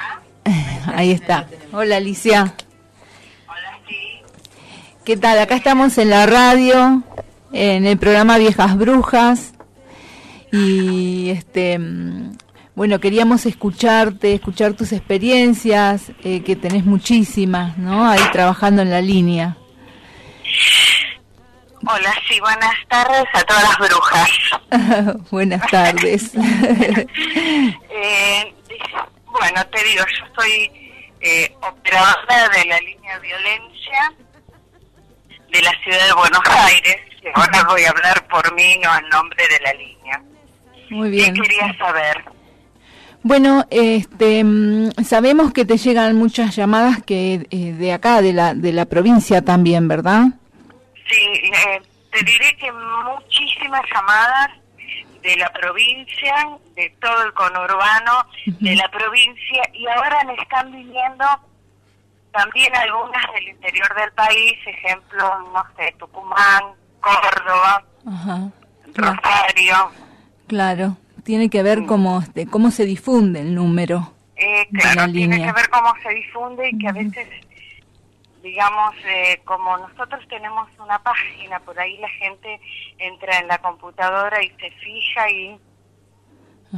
ahí está. Hola Alicia. ¿Qué tal? Acá estamos en la radio en el programa Viejas Brujas y este bueno, queríamos escucharte, escuchar tus experiencias, eh, que tenés muchísimas, ¿no? Ahí trabajando en la línea. Hola, sí, buenas tardes a todas las brujas. buenas tardes. eh, bueno, te digo, yo soy eh, operadora de la línea violencia de la ciudad de Buenos Aires. Ahora voy a hablar por mí, no en nombre de la línea. Muy bien. ¿Qué querías saber? Bueno, este, mm, sabemos que te llegan muchas llamadas que eh, de acá, de la, de la provincia también, ¿verdad? Sí, eh, te diré que muchísimas llamadas de la provincia, de todo el conurbano, de la provincia, y ahora me están viniendo también algunas del interior del país, ejemplo, no sé, Tucumán, Córdoba, Rosario. Claro, tiene que ver cómo, este, cómo se difunde el número. Eh, claro, tiene que ver cómo se difunde y que a veces, digamos, eh, como nosotros tenemos una página, por ahí la gente entra en la computadora y se fija y,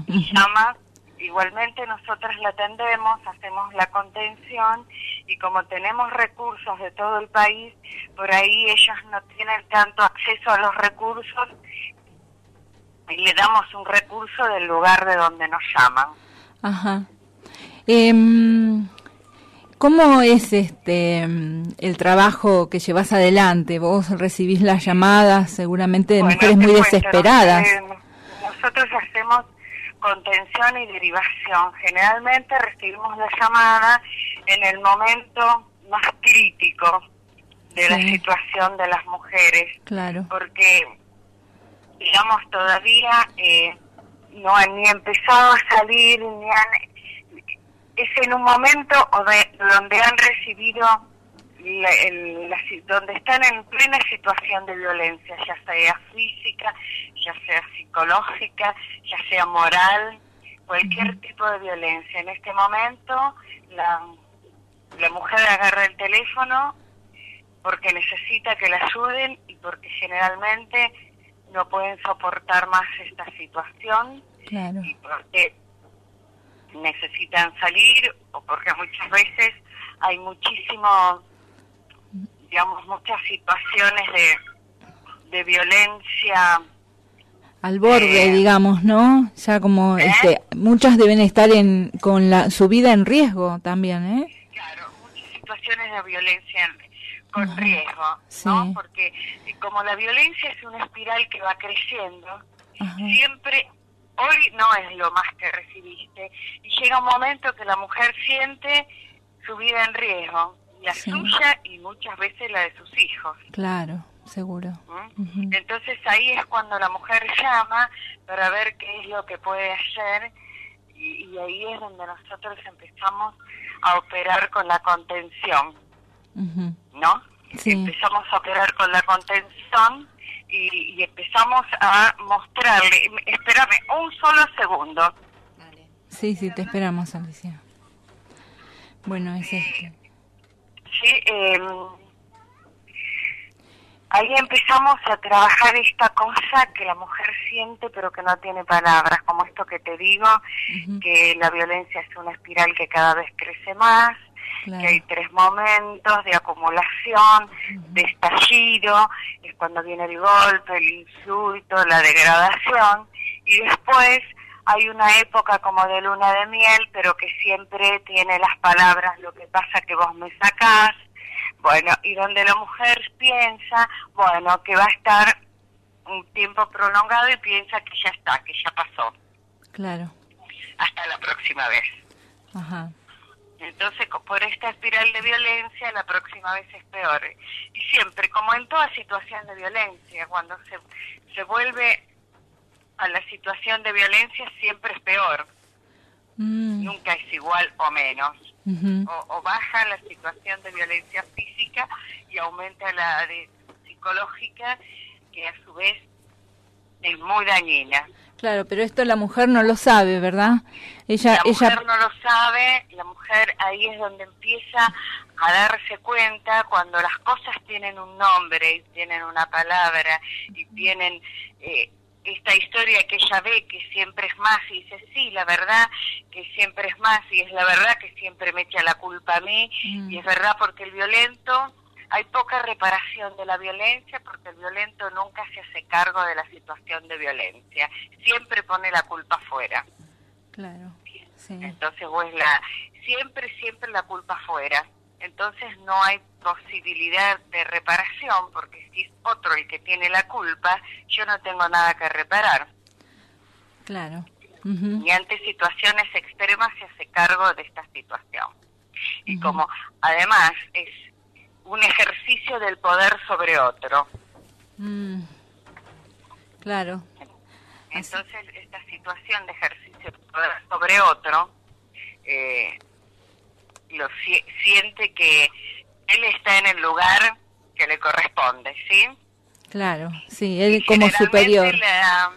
y llama Igualmente nosotros la atendemos, hacemos la contención y como tenemos recursos de todo el país, por ahí ellos no tienen tanto acceso a los recursos y le damos un recurso del lugar de donde nos llaman. Ajá. Em, ¿Cómo es este el trabajo que llevas adelante? Vos recibís las llamadas seguramente de mujeres muy desesperadas. nosotros hacemos contención y derivación. Generalmente recibimos la llamada en el momento más crítico de la situación de las mujeres. Claro. Porque, digamos, todavía eh, no han ni empezado a salir, ni han... Es en un momento donde han recibido donde están en plena situación de violencia, ya sea física, ya sea psicológica, ya sea moral, cualquier tipo de violencia. En este momento la, la mujer agarra el teléfono porque necesita que la ayuden y porque generalmente no pueden soportar más esta situación y porque necesitan salir o porque muchas veces hay muchísimo digamos, muchas situaciones de, de violencia. Al borde, eh, digamos, ¿no? Ya como ¿eh? este, muchas deben estar en, con la, su vida en riesgo también, ¿eh? Claro, muchas situaciones de violencia con riesgo, ¿no? Porque como la violencia es una espiral que va creciendo, siempre hoy no es lo más que recibiste y llega un momento que la mujer siente su vida en riesgo la suya y muchas veces la de sus hijos. Claro, seguro. ¿Mm? Entonces ahí es cuando la mujer llama para ver qué es lo que puede hacer y, ahí es donde nosotros empezamos a operar con la contención, ¿no? Empezamos a operar con la contención y, empezamos a mostrarle, espérame un solo segundo. Sí, sí, te esperamos, Alicia. Bueno, es este. Sí, eh, ahí empezamos a trabajar esta cosa que la mujer siente pero que no tiene palabras, como esto que te digo, que la violencia es una espiral que cada vez crece más, que hay tres momentos de acumulación, de estallido, es cuando viene el golpe, el insulto, la degradación, y después hay una época como de luna de miel, pero que siempre tiene las palabras, lo que pasa que vos me sacás, bueno, y donde la mujer piensa, bueno, que va a estar un tiempo prolongado y piensa que ya está, que ya pasó. Claro. Hasta la próxima vez. Ajá. Entonces, por esta espiral de violencia, la próxima vez es peor. Y siempre, como en toda situación de violencia, cuando se, se vuelve a la situación de violencia siempre es peor. Mm. Nunca es igual o menos. O, baja la situación de violencia física y aumenta la de psicológica, que a su vez es muy dañina. Claro, pero esto la mujer no lo sabe, ¿verdad? Ella, la ella... mujer no lo sabe, la mujer ahí es donde empieza a darse cuenta cuando las cosas tienen un nombre y tienen una palabra y tienen eh, esta historia que ella ve que siempre es más y dice sí, la verdad que siempre es más y es la verdad que siempre me echa la culpa a mí y es verdad porque el violento hay poca reparación de la violencia porque el violento nunca se hace cargo de la situación de violencia, siempre pone la culpa afuera. Claro. Sí. Entonces, pues la siempre siempre la culpa afuera. Entonces no hay posibilidad de reparación porque si es otro el que tiene la culpa, yo no tengo nada que reparar. Claro. Y ante situaciones extremas se hace cargo de esta situación. Y como además es un ejercicio del poder sobre otro. Mm. Claro. Entonces, esta situación de ejercicio del poder sobre otro, eh, lo si- siente que él está en el lugar que le corresponde, ¿sí? Claro, sí, él como Generalmente superior. La,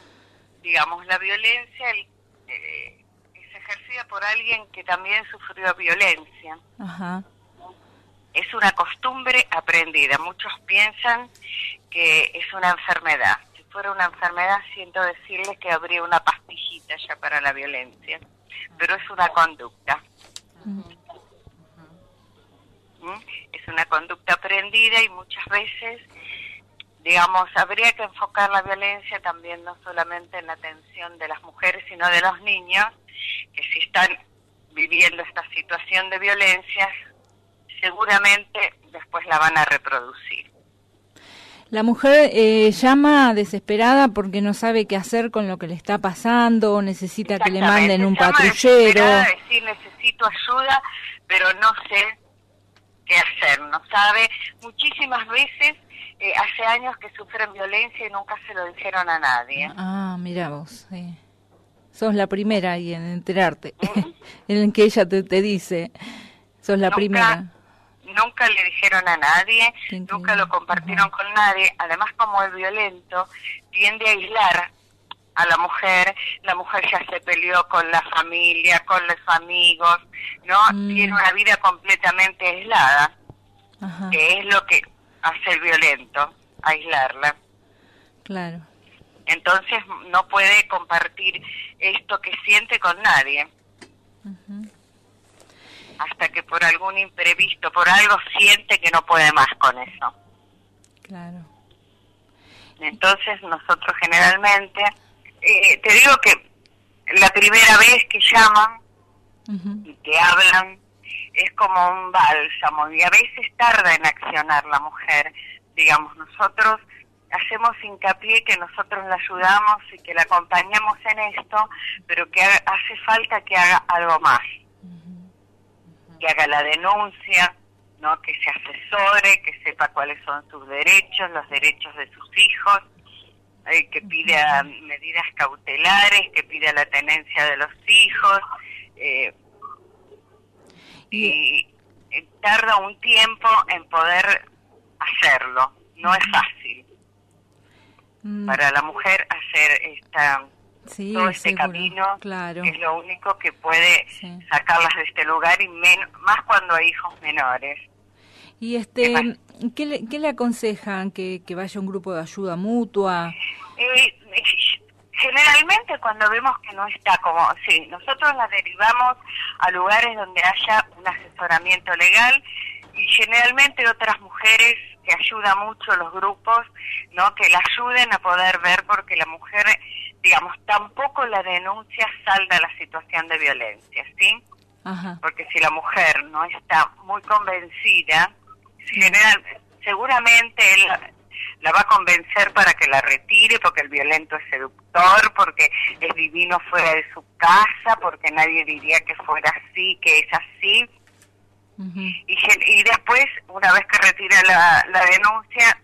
digamos, la violencia el- eh, es ejercida por alguien que también sufrió violencia. Ajá. es una costumbre aprendida. Muchos piensan que es una enfermedad. Si fuera una enfermedad, siento decirles que habría una pastillita ya para la violencia, pero es una conducta. ¿Mm? Es una conducta aprendida y muchas veces, digamos, habría que enfocar la violencia también no solamente en la atención de las mujeres, sino de los niños, que si están viviendo esta situación de violencia, seguramente después la van a reproducir. La mujer eh, llama desesperada porque no sabe qué hacer con lo que le está pasando, o necesita que le manden un Llama patrullero. decir necesito ayuda, pero no sé qué hacer, no sabe. Muchísimas veces eh, hace años que sufren violencia y nunca se lo dijeron a nadie. Ah, mira vos. sí. Sos la primera ahí en enterarte, en que ella te, te dice. Sos la Nunca- primera. Nunca le dijeron a nadie, nunca lo compartieron con nadie. Además, como el violento tiende a aislar a la mujer, la mujer ya se peleó con la familia, con los amigos, ¿no? Tiene una vida completamente aislada, Ajá, que es lo que hace el violento, aislarla. claro. Entonces no puede compartir esto que siente con nadie. Hasta que por algún imprevisto, por algo siente que no puede más con eso. Claro. Entonces nosotros generalmente, eh, te digo que la primera vez que llaman y que hablan es como un bálsamo y a veces tarda en accionar la mujer. Digamos, nosotros hacemos hincapié que nosotros la ayudamos y que la acompañamos en esto, pero que hace falta que haga algo más. Que haga la denuncia, ¿no? que se asesore, que sepa cuáles son sus derechos, los derechos de sus hijos, eh, que pida medidas cautelares, que pida la tenencia de los hijos. eh, y eh, tarda un tiempo en poder hacerlo, no es fácil Mm, para la mujer hacer esta sí, todo este seguro, camino Claro. que es lo único que puede sacarlas de este lugar y men- más cuando hay hijos menores Y este, ¿qué le, qué le aconsejan? ¿Que, que vaya un grupo de ayuda mutua? Eh, generalmente cuando vemos que no está como, sí, nosotros la derivamos a lugares donde haya un asesoramiento legal y generalmente otras mujeres que ayudan mucho los grupos, ¿no? Que la ayuden a poder ver porque la mujer, digamos, tampoco la denuncia salda la situación de violencia, ¿sí? Ajá. porque si la mujer no está muy convencida, general, seguramente él la, va a convencer para que la retire, porque el violento es seductor, porque es divino fuera de su casa, porque nadie diría que fuera así, que es así. Y, gen- y después, una vez que retira la, la denuncia,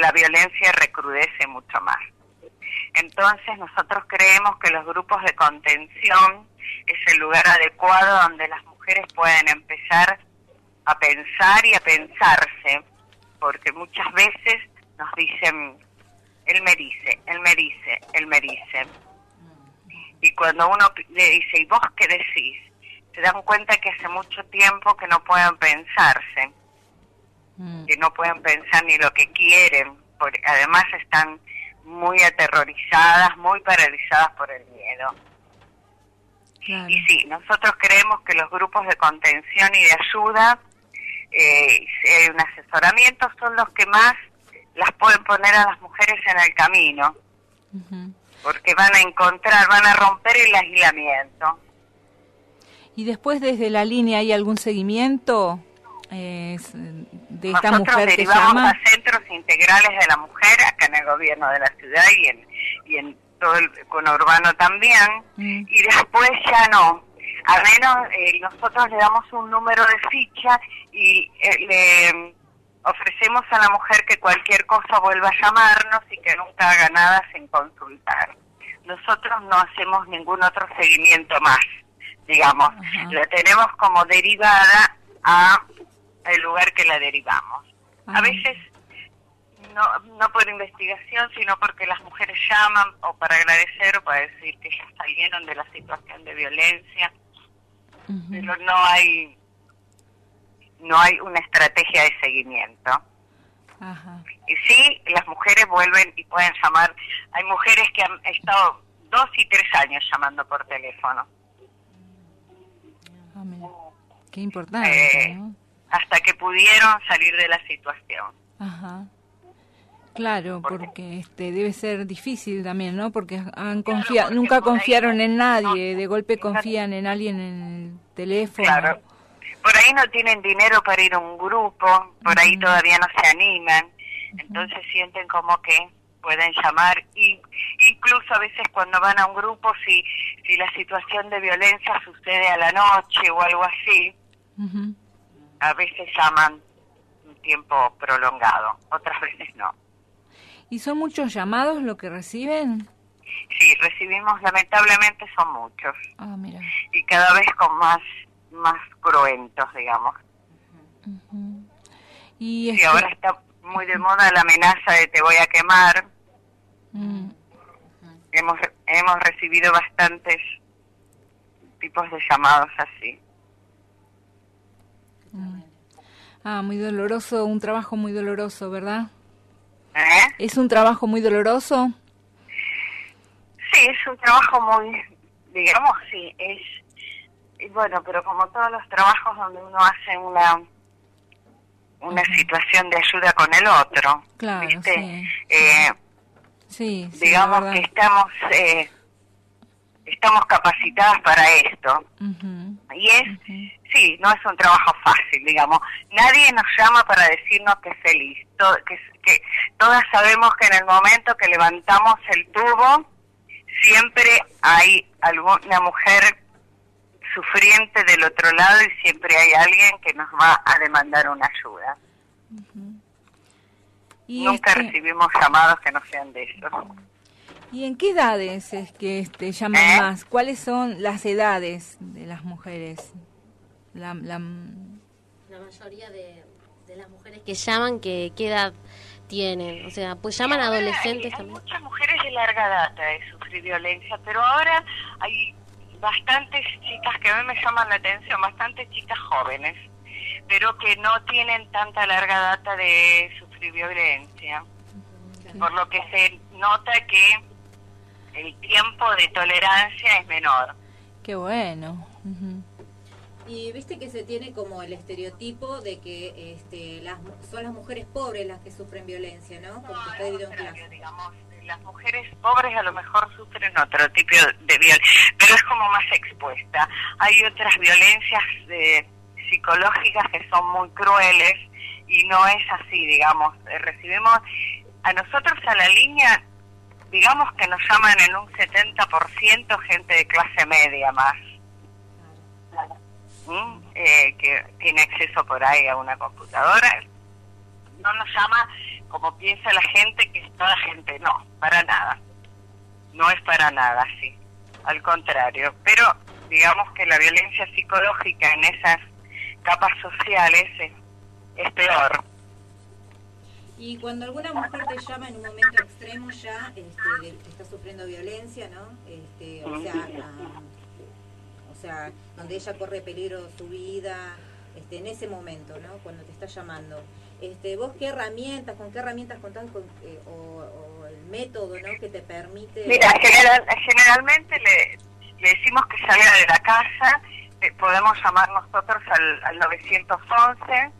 la violencia recrudece mucho más. Entonces nosotros creemos que los grupos de contención es el lugar adecuado donde las mujeres pueden empezar a pensar y a pensarse, porque muchas veces nos dicen, él me dice, él me dice, él me dice. Y cuando uno le dice, ¿y vos qué decís? Se dan cuenta que hace mucho tiempo que no pueden pensarse, que no pueden pensar ni lo que quieren, porque además están muy aterrorizadas, muy paralizadas por el miedo. Y sí, nosotros creemos que los grupos de contención y de ayuda, eh, un asesoramiento, son los que más las pueden poner a las mujeres en el camino, porque van a encontrar, van a romper el aislamiento. ¿Y después desde la línea hay algún seguimiento eh, de esta Nosotros mujer que derivamos llama? a centros integrales de la mujer acá en el gobierno de la ciudad y en, y en todo el conurbano también, y después ya no. A menos eh, nosotros le damos un número de ficha y eh, le ofrecemos a la mujer que cualquier cosa vuelva a llamarnos y que nunca haga nada sin consultar. Nosotros no hacemos ningún otro seguimiento más, digamos. La tenemos como derivada a el lugar que la derivamos. A veces no, no por investigación, sino porque las mujeres llaman o para agradecer o para decir que ya salieron de la situación de violencia, pero no hay no hay una estrategia de seguimiento. Y sí, las mujeres vuelven y pueden llamar. Hay mujeres que han estado dos y tres años llamando por teléfono. Ah, mira. Qué importante, Eh, ¿no? hasta que pudieron salir de la situación. Ajá. Claro, porque este debe ser difícil también, ¿no? Porque han confiado, nunca confiaron en nadie, de golpe confían en alguien en el teléfono. Claro. Por ahí no tienen dinero para ir a un grupo, por ahí todavía no se animan, entonces sienten como que pueden llamar y incluso a veces cuando van a un grupo si si la situación de violencia sucede a la noche o algo así, a veces llaman un tiempo prolongado, otras veces no. ¿Y son muchos llamados lo que reciben? Sí, recibimos lamentablemente son muchos Ah, mira. y cada vez con más más cruentos, digamos. Y Sí, este- ahora está muy de moda la amenaza de te voy a quemar. Mm, Hemos hemos recibido bastantes tipos de llamados así. mm. Ah, muy doloroso, un trabajo muy doloroso, ¿verdad? ¿Eh? ¿Es un trabajo muy doloroso? Sí, es un trabajo muy, digamos, sí, es, y bueno, pero como todos los trabajos donde uno hace una una situación de ayuda con el otro, Claro, ¿viste? sí. Eh, Sí, sí, digamos que estamos eh, estamos capacitadas para esto y es sí no es un trabajo fácil digamos nadie nos llama para decirnos que es feliz que, que todas sabemos que en el momento que levantamos el tubo siempre hay alguna mujer sufriente del otro lado y siempre hay alguien que nos va a demandar una ayuda Y, nunca este, recibimos llamados que no sean de eso ¿Y en qué edades es que este, llaman ¿Eh? más? ¿Cuáles son las edades de las mujeres? La, la- La mayoría de, de las mujeres que llaman, que ¿qué edad tienen? O sea, pues llaman Ahora adolescentes hay, hay también. muchas mujeres de larga data de sufrir violencia, pero ahora hay bastantes chicas que a mí me llaman la atención, bastantes chicas jóvenes, pero que no tienen tanta larga data de sufrir violencia. Por lo que se nota que el tiempo de tolerancia es menor. Qué bueno. Y viste que se tiene como el estereotipo de que este, las, son las mujeres pobres las que sufren violencia, ¿no? Como que está dividido en clases. Las mujeres pobres a lo mejor sufren otro tipo de violencia, pero es como más expuesta. Hay otras violencias eh, psicológicas que son muy crueles y no es así, digamos. Eh, recibimos a nosotros a la línea, digamos que nos llaman en un 70% gente de clase media más. Eh, que tiene acceso por ahí a una computadora. No nos llama como piensa la gente, que es toda gente. No, para nada. No es para nada así. Al contrario. Pero digamos que la violencia psicológica en esas capas sociales es, es peor. Y cuando alguna mujer te llama en un momento extremo ya, este, está sufriendo violencia, ¿no? Este, o sea, o sea, donde ella corre peligro su vida, este, en ese momento, ¿no? Cuando te está llamando. Este, ¿Vos qué herramientas, con qué herramientas contás con, eh, o, el método, ¿no? Que te permite... Mira, generalmente le, le, decimos que salga de la casa, eh, podemos llamar nosotros al, al 911,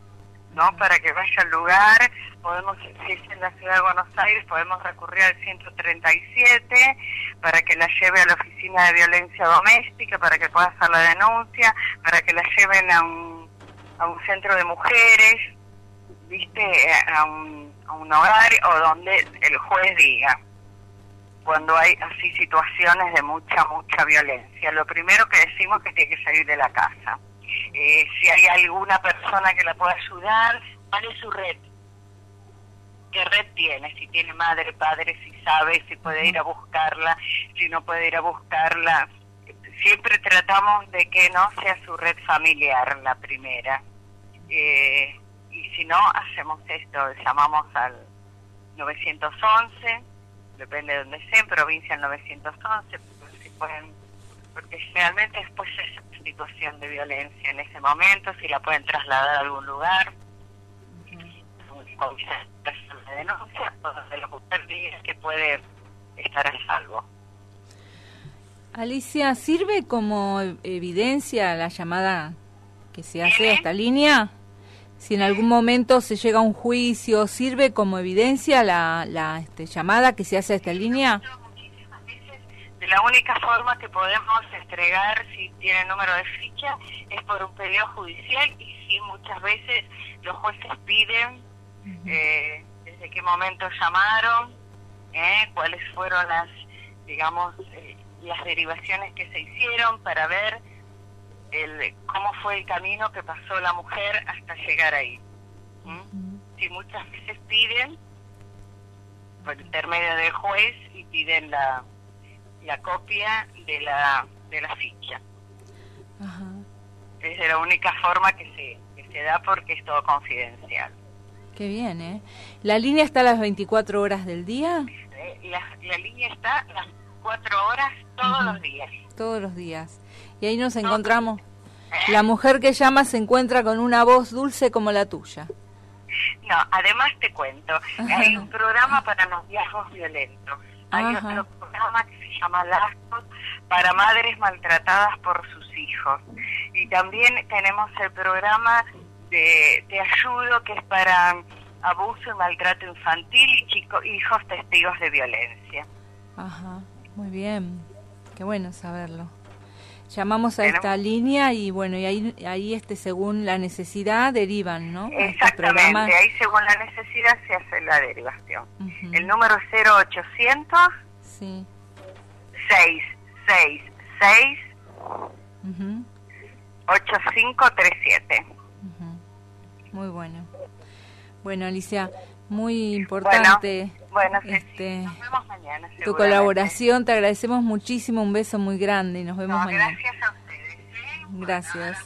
¿no? Para que vaya al lugar, podemos, si es en la ciudad de Buenos Aires, podemos recurrir al 137 para que la lleve a la oficina de violencia doméstica, para que pueda hacer la denuncia, para que la lleven a un, a un centro de mujeres, viste, a un, a un hogar o donde el juez diga cuando hay así situaciones de mucha, mucha violencia. Lo primero que decimos es que tiene que salir de la casa. Eh, si hay alguna persona que la pueda ayudar, ¿cuál es su red? qué red tiene, si tiene madre, padre, si sabe, si puede ir a buscarla, si no puede ir a buscarla. Siempre tratamos de que no sea su red familiar la primera. Eh, y si no, hacemos esto, llamamos al 911, depende de donde sea, en provincia el 911, si pueden, porque generalmente después es una situación de violencia en ese momento, si la pueden trasladar a algún lugar de denuncia donde la mujer diga que puede estar a salvo. Alicia, ¿sirve como evidencia la llamada que se hace a esta línea? Si en algún momento se llega a un juicio, ¿sirve como evidencia la, la este, llamada que se hace a esta línea? La única forma que podemos entregar, si tiene número de ficha, es por un pedido judicial y si muchas veces los jueces piden eh, desde qué momento llamaron, ¿eh? cuáles fueron las, digamos, eh, las derivaciones que se hicieron para ver el, cómo fue el camino que pasó la mujer hasta llegar ahí. Si muchas veces piden, por intermedio del juez, y piden la, la copia de la, de la ficha. Es de la única forma que se, que se da porque es todo confidencial. Qué bien, ¿eh? ¿La línea está a las 24 horas del día? Eh, la, línea está a las 4 horas todos los días. Todos los días. Y ahí nos encontramos. La mujer que llama se encuentra con una voz dulce como la tuya. No, además te cuento, hay un programa para noviazgos violentos. Hay otro programa que se llama Lascos para madres maltratadas por sus hijos. Y también tenemos el programa de, de ayudo que es para abuso y maltrato infantil y chicos, hijos testigos de violencia. Ajá, muy bien, qué bueno saberlo. Llamamos a esta línea y bueno, y ahí, ahí este según la necesidad derivan, ¿no? Este Exactamente, ahí según la necesidad se hace la derivación. El número es 0800 sí. 666 8537. Muy bueno. Bueno, Alicia, muy importante bueno, este, nos vemos mañana, tu colaboración. Te agradecemos muchísimo, un beso muy grande y nos vemos mañana. Gracias a ustedes.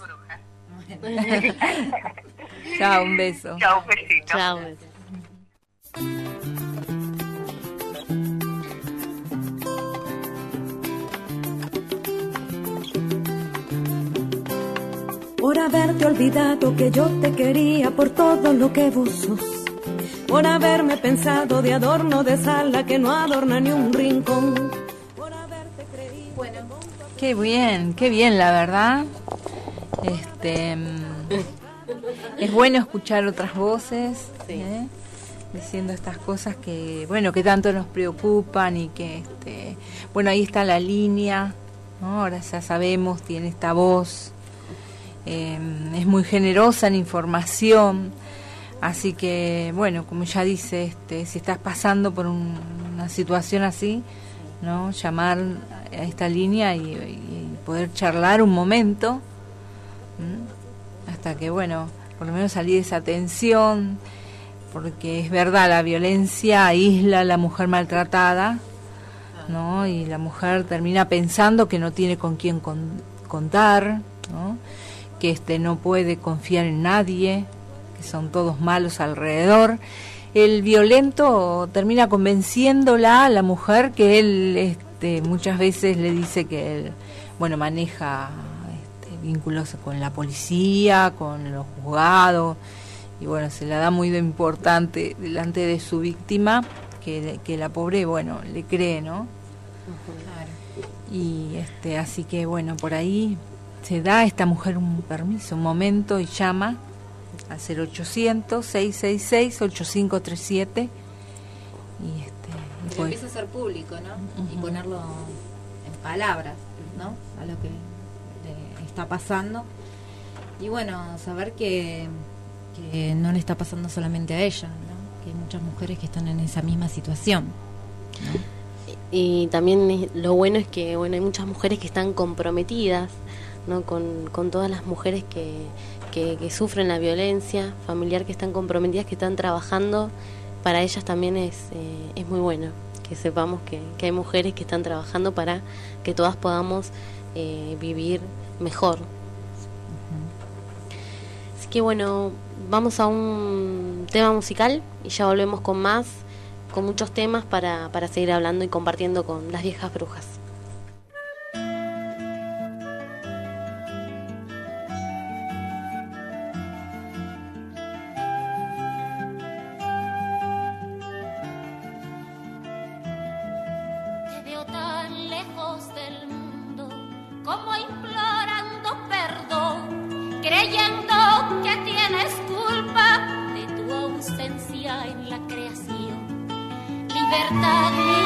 Gracias. Chao, un beso. Chao, besito. Chao. por haberte olvidado que yo te quería por todo lo que vos sos, por haberme pensado de adorno de sala que no adorna ni un rincón, por haberte creído. Bueno, qué bien, qué bien, la verdad. Este es bueno escuchar otras voces. ¿eh? diciendo estas cosas que bueno que tanto nos preocupan y que este bueno ahí está la línea ahora ya sabemos tiene esta voz Em, es muy generosa en información, así que bueno, como ya dice, este, si estás pasando por una situación así, no, llamar a esta línea y, poder charlar un momento, hasta que bueno, por lo menos salir de esa tensión, porque es verdad, la violencia aísla a la mujer maltratada, ¿no? Y la mujer termina pensando que no tiene con quién contar, ¿no? que este no puede confiar en nadie, son todos malos alrededor el violento termina convenciéndola a la mujer que él este, muchas veces le dice que él, bueno, maneja este, vínculos con la policía, con los juzgados, y bueno, se la da muy de importante delante de su víctima, que, que la pobre, bueno, le cree, ¿no? Y este, así que bueno, por ahí se da a esta mujer un permiso, un momento y llama al 0800-666-8537 y este y pues, empieza a ser público, ¿no? Y ponerlo en palabras, ¿no? A lo que le está pasando. Y bueno, saber que, que no le está pasando solamente a ella, ¿no? Que hay muchas mujeres que están en esa misma situación. Y también lo bueno es que bueno hay muchas mujeres que están comprometidas ¿no? con, con todas las mujeres que, que, sufren la violencia familiar, que están comprometidas, que están trabajando. Para ellas también es, eh, es muy bueno que sepamos que, que, hay mujeres que están trabajando para que todas podamos eh, vivir mejor. Así que bueno, vamos a un tema musical y ya volvemos con más con muchos temas para, para seguir hablando y compartiendo con las viejas brujas. Creyendo que tienes culpa de tu ausencia en la creación. Libertad,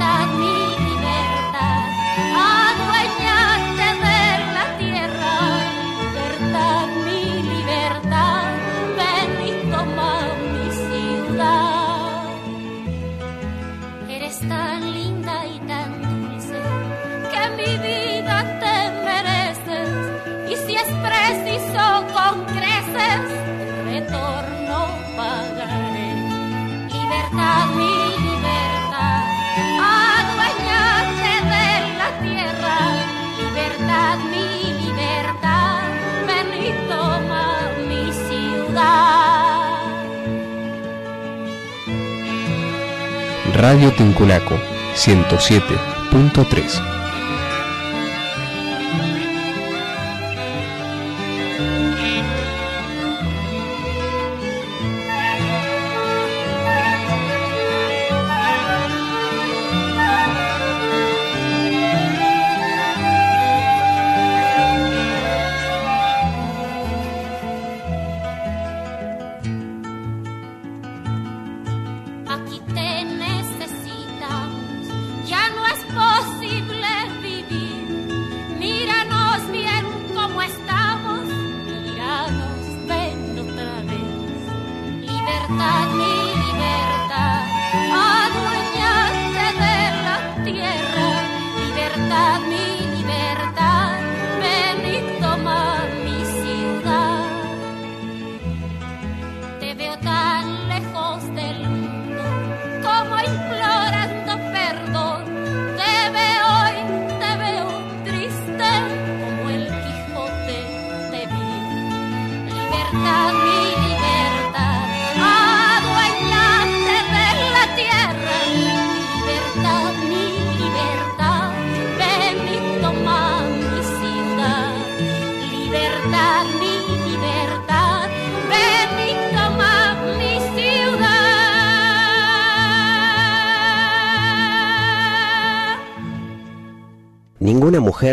Libertad, Radio Tinculaco 107.3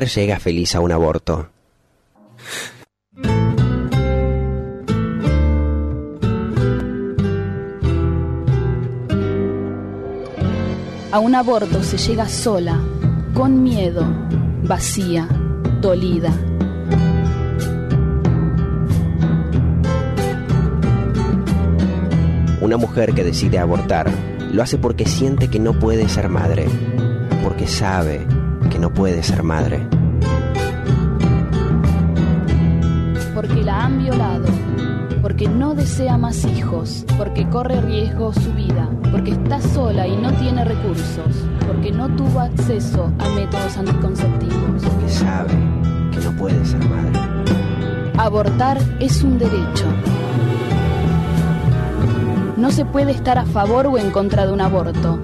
mujer llega feliz a un aborto. A un aborto se llega sola, con miedo, vacía, dolida. Una mujer que decide abortar lo hace porque siente que no puede ser madre. porque sabe que no puede ser madre. La han violado, porque no desea más hijos, porque corre riesgo su vida, porque está sola y no tiene recursos, porque no tuvo acceso a métodos anticonceptivos. Porque sabe que no puede ser madre. Abortar es un derecho. No se puede estar a favor o en contra de un aborto,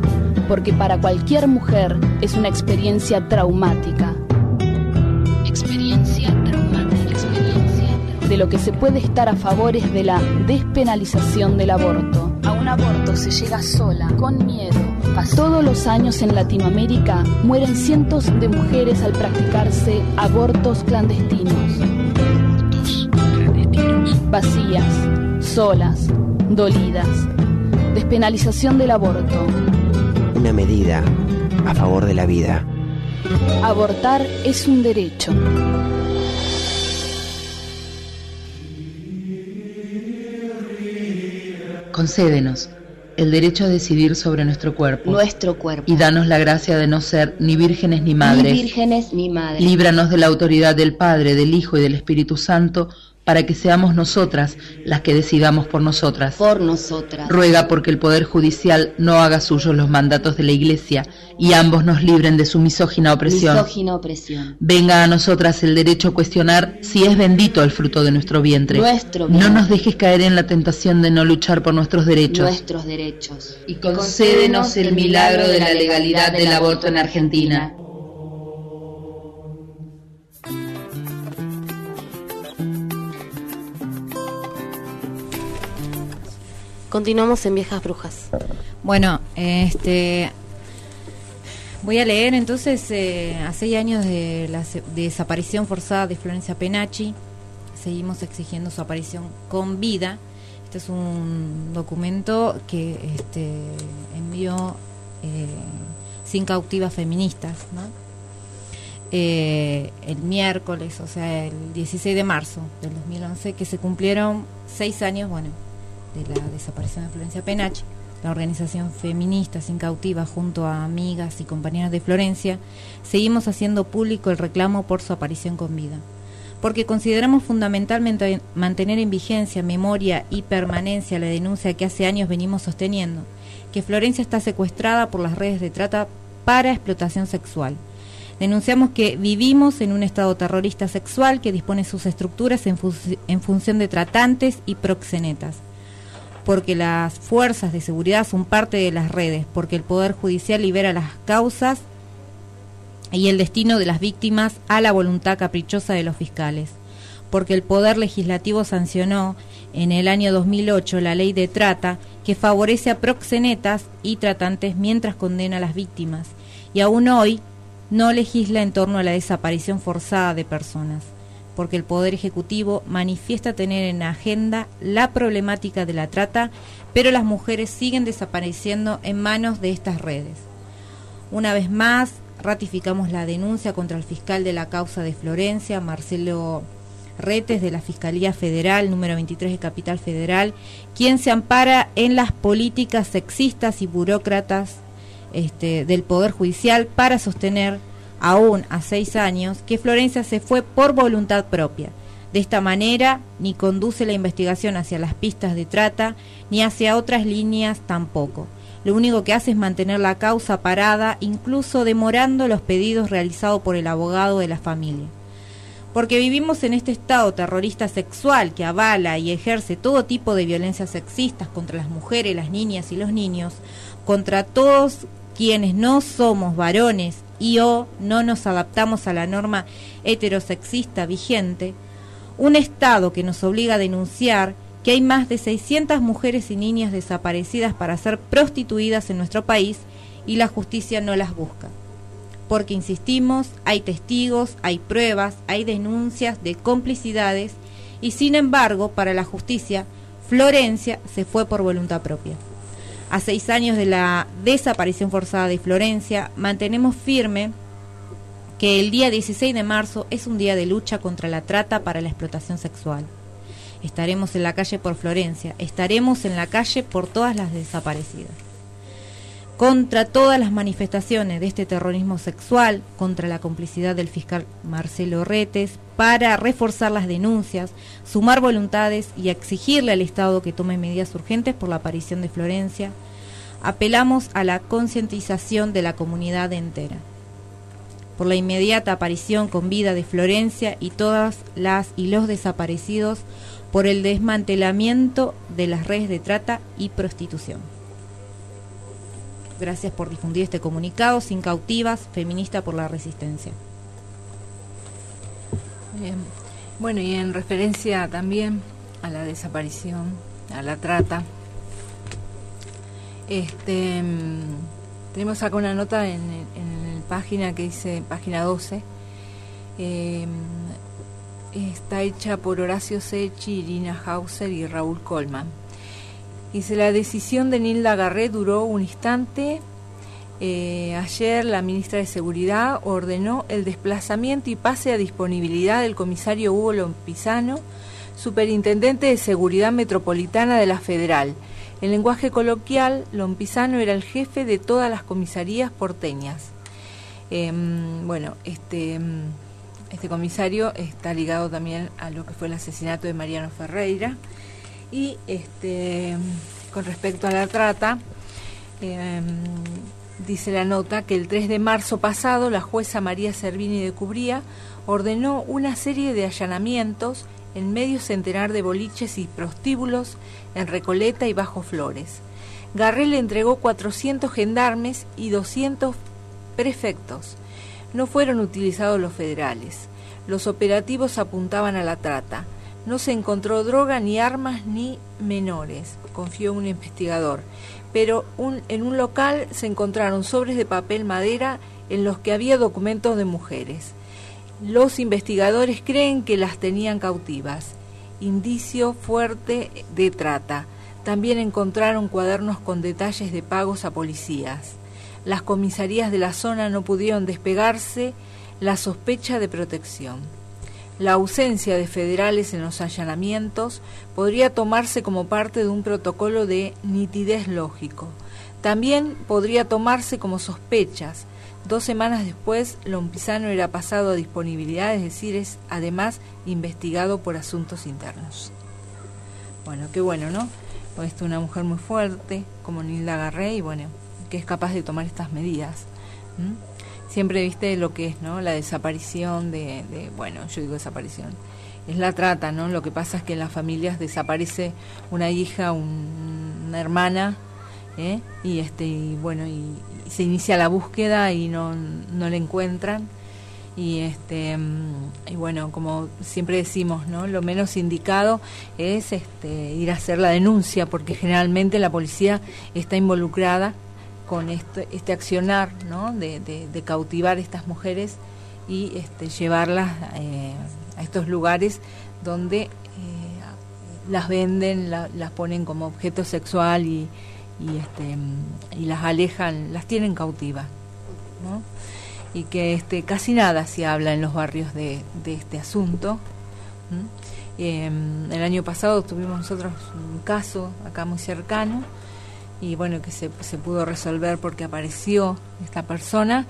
porque para cualquier mujer es una experiencia traumática. De lo que se puede estar a favor es de la despenalización del aborto. A un aborto se llega sola, con miedo. Todos los años en Latinoamérica mueren cientos de mujeres al practicarse abortos clandestinos. Vacías, solas, dolidas. Despenalización del aborto. Una medida a favor de la vida. Abortar es un derecho. Concédenos el derecho a decidir sobre nuestro cuerpo. Nuestro cuerpo. Y danos la gracia de no ser ni vírgenes ni madres. Ni vírgenes ni madres. Líbranos de la autoridad del Padre, del Hijo y del Espíritu Santo para que seamos nosotras las que decidamos por nosotras. Por nosotras. Ruega porque el Poder Judicial no haga suyos los mandatos de la Iglesia y ambos nos libren de su misógina opresión. Misógina opresión. Venga a nosotras el derecho a cuestionar si es bendito el fruto de nuestro vientre. Nuestro vientre. No nos dejes caer en la tentación de no luchar por nuestros derechos. Nuestros derechos. Y concédenos el milagro de la legalidad del aborto en Argentina. Continuamos en Viejas Brujas. Bueno, este voy a leer entonces eh, a seis años de la de desaparición forzada de Florencia Penachi. Seguimos exigiendo su aparición con vida. Este es un documento que este, envió eh, sin cautivas feministas, ¿no? Eh, el miércoles, o sea, el 16 de marzo del 2011, que se cumplieron seis años, bueno, de la desaparición de Florencia Penachi, la organización feminista sin cautiva junto a amigas y compañeras de Florencia, seguimos haciendo público el reclamo por su aparición con vida. Porque consideramos fundamentalmente mantener en vigencia, memoria y permanencia la denuncia que hace años venimos sosteniendo, que Florencia está secuestrada por las redes de trata para explotación sexual. Denunciamos que vivimos en un estado terrorista sexual que dispone sus estructuras en, en función de tratantes y proxenetas porque las fuerzas de seguridad son parte de las redes, porque el Poder Judicial libera las causas y el destino de las víctimas a la voluntad caprichosa de los fiscales, porque el Poder Legislativo sancionó en el año 2008 la ley de trata que favorece a proxenetas y tratantes mientras condena a las víctimas, y aún hoy no legisla en torno a la desaparición forzada de personas porque el Poder Ejecutivo manifiesta tener en agenda la problemática de la trata, pero las mujeres siguen desapareciendo en manos de estas redes. Una vez más, ratificamos la denuncia contra el fiscal de la causa de Florencia, Marcelo Retes, de la Fiscalía Federal, número 23 de Capital Federal, quien se ampara en las políticas sexistas y burócratas este, del Poder Judicial para sostener aún a seis años, que Florencia se fue por voluntad propia. De esta manera, ni conduce la investigación hacia las pistas de trata, ni hacia otras líneas tampoco. Lo único que hace es mantener la causa parada, incluso demorando los pedidos realizados por el abogado de la familia. Porque vivimos en este estado terrorista sexual que avala y ejerce todo tipo de violencias sexistas contra las mujeres, las niñas y los niños, contra todos quienes no somos varones y o no nos adaptamos a la norma heterosexista vigente, un Estado que nos obliga a denunciar que hay más de 600 mujeres y niñas desaparecidas para ser prostituidas en nuestro país y la justicia no las busca. Porque, insistimos, hay testigos, hay pruebas, hay denuncias de complicidades y, sin embargo, para la justicia, Florencia se fue por voluntad propia a seis años de la desaparición forzada de Florencia, mantenemos firme que el día 16 de marzo es un día de lucha contra la trata para la explotación sexual. Estaremos en la calle por Florencia, estaremos en la calle por todas las desaparecidas. contra todas las manifestaciones de este terrorismo sexual, contra la complicidad del fiscal Marcelo Retes, para reforzar las denuncias, sumar voluntades y exigirle al Estado que tome medidas urgentes por la aparición de Florencia. Apelamos a la concientización de la comunidad entera por la inmediata aparición con vida de Florencia y todas las y los desaparecidos por el desmantelamiento de las redes de trata y prostitución. Gracias por difundir este comunicado sin cautivas, feminista por la resistencia. Bien. Bueno, y en referencia también a la desaparición, a la trata, este, mm, tenemos acá una nota en, la página que dice, página 12, eh, está hecha por Horacio Sechi, Irina Hauser y Raúl Colman. Dice, la decisión de Nilda Garré duró un instante. Eh, ayer la ministra de Seguridad ordenó el desplazamiento y pase a disponibilidad del comisario Hugo Lompizano, superintendente de Seguridad Metropolitana de la Federal. En lenguaje coloquial, Lompizano era el jefe de todas las comisarías porteñas. Em, bueno, este, em, este comisario está ligado también a lo que fue el asesinato de Mariano Ferreira. Y este, con respecto a la trata, em, dice la nota que el 3 de marzo pasado la jueza María Servini de Cubría ordenó una serie de allanamientos en medio centenar de boliches y prostíbulos en Recoleta y Bajo Flores. Garré le entregó 400 gendarmes y 200 prefectos. No fueron utilizados los federales. Los operativos apuntaban a la trata. No se encontró droga, ni armas, ni menores, confió un investigador. Pero en un local se encontraron sobres de papel madera en los que había documentos de mujeres. Los investigadores creen que las tenían cautivas. Indicio fuerte de trata. También encontraron cuadernos con detalles de pagos a policías. Las comisarías de la zona no pudieron despegarse la sospecha de protección. La ausencia de federales en los allanamientos podría tomarse como parte de un protocolo de nitidez lógico. También podría tomarse como sospechas. Dos semanas después, Lompizano era pasado a disponibilidad, es decir, es además investigado por asuntos internos. Bueno, qué bueno, ¿no? Esta es una mujer muy fuerte, como Nilda Garré, y bueno, que es capaz de tomar estas medidas. Siempre viste lo que es, ¿no? La desaparición de, de- bueno, yo digo desaparición, es la trata, ¿no? Lo que pasa es que en las familias desaparece una hija, un- una hermana, ¿eh? y este, y bueno, y, y se inicia la búsqueda y no, no la encuentran. Y este mm, y bueno, como siempre decimos, ¿no? Lo menos indicado es este ir a hacer la denuncia porque generalmente la policía está involucrada con este, este accionar de, de- de cautivar estas mujeres y este, llevarlas eh, a estos lugares donde eh, las venden, la- las ponen como objeto sexual este, y las alejan, las tienen cautivas. ¿no? Y que casi nada se habla en los barrios de, de este asunto. ¿m? Eh, el año pasado tuvimos nosotros un caso acá muy cercano y bueno, que se, se pudo resolver porque apareció esta persona,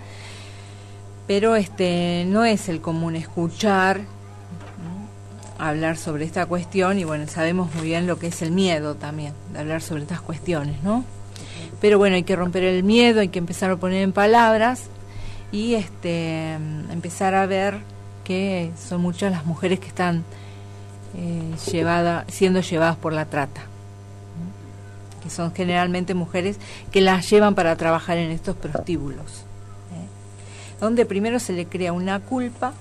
pero este no es el común escuchar hablar sobre esta cuestión y bueno, sabemos muy bien lo que es el miedo también de hablar sobre estas cuestiones, ¿no? Pero bueno, hay que romper el miedo, hay que empezar a poner en palabras y este empezar a ver que son muchas las mujeres que están eh, llevada, siendo llevadas por la trata que son generalmente mujeres que las llevan para trabajar en estos prostíbulos, ¿eh? donde primero se le crea una culpa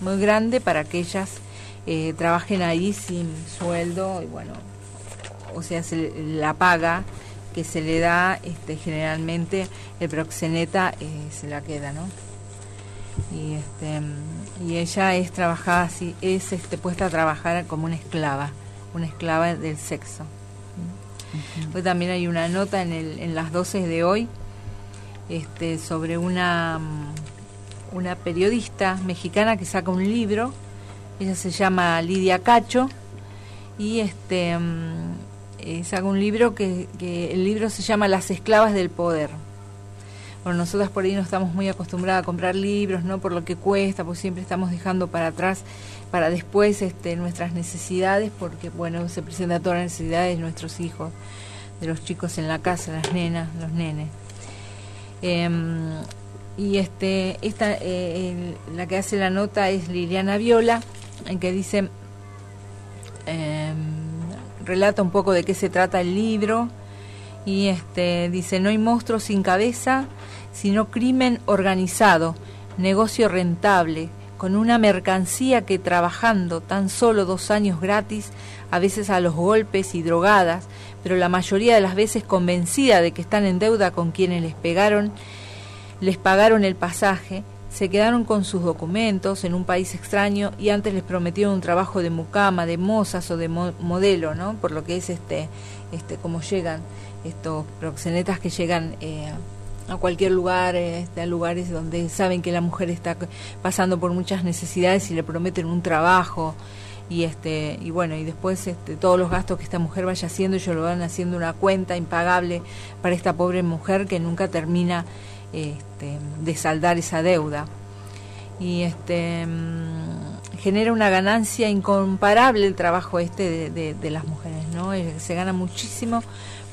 muy grande para que ellas eh, trabajen ahí sin sueldo y bueno, o sea, se la paga que se le da este, generalmente el proxeneta eh, se la queda, ¿no? Y, este, y ella es trabajada así, es este, puesta a trabajar como una esclava, una esclava del sexo. También hay una nota en, el, en las 12 de hoy este, sobre una, mm, una periodista mexicana que saca un libro. Ella se llama Lidia Cacho y este, mm, eh, saca un libro que, que el libro se llama Las esclavas del poder. bueno, nosotras por ahí no estamos muy acostumbradas a comprar libros, ¿no? Por lo que cuesta, pues siempre estamos dejando para atrás, para después este, nuestras necesidades, porque, bueno, se presenta todas las necesidades de nuestros hijos, de los chicos en la casa, las nenas, los nenes. Em, y este, esta, eh, la que hace la nota es Liliana Viola, en que dice, em, relata un poco de qué se trata el libro, y este dice no hay monstruo sin cabeza sino crimen organizado negocio rentable con una mercancía que trabajando tan solo dos años gratis a veces a los golpes y drogadas pero la mayoría de las veces convencida de que están en deuda con quienes les pegaron les pagaron el pasaje se quedaron con sus documentos en un país extraño y antes les prometieron un trabajo de mucama, de mozas o de mo- modelo, ¿no? Por lo que es este, este, cómo llegan estos proxenetas que llegan eh, a cualquier lugar, este, a lugares donde saben que la mujer está pasando por muchas necesidades y le prometen un trabajo. Y este y bueno y después este, todos los gastos que esta mujer vaya haciendo ellos lo van haciendo una cuenta impagable para esta pobre mujer que nunca termina este, de saldar esa deuda. Y este mm, genera una ganancia incomparable el trabajo este de- de las mujeres Eh, se gana muchísimo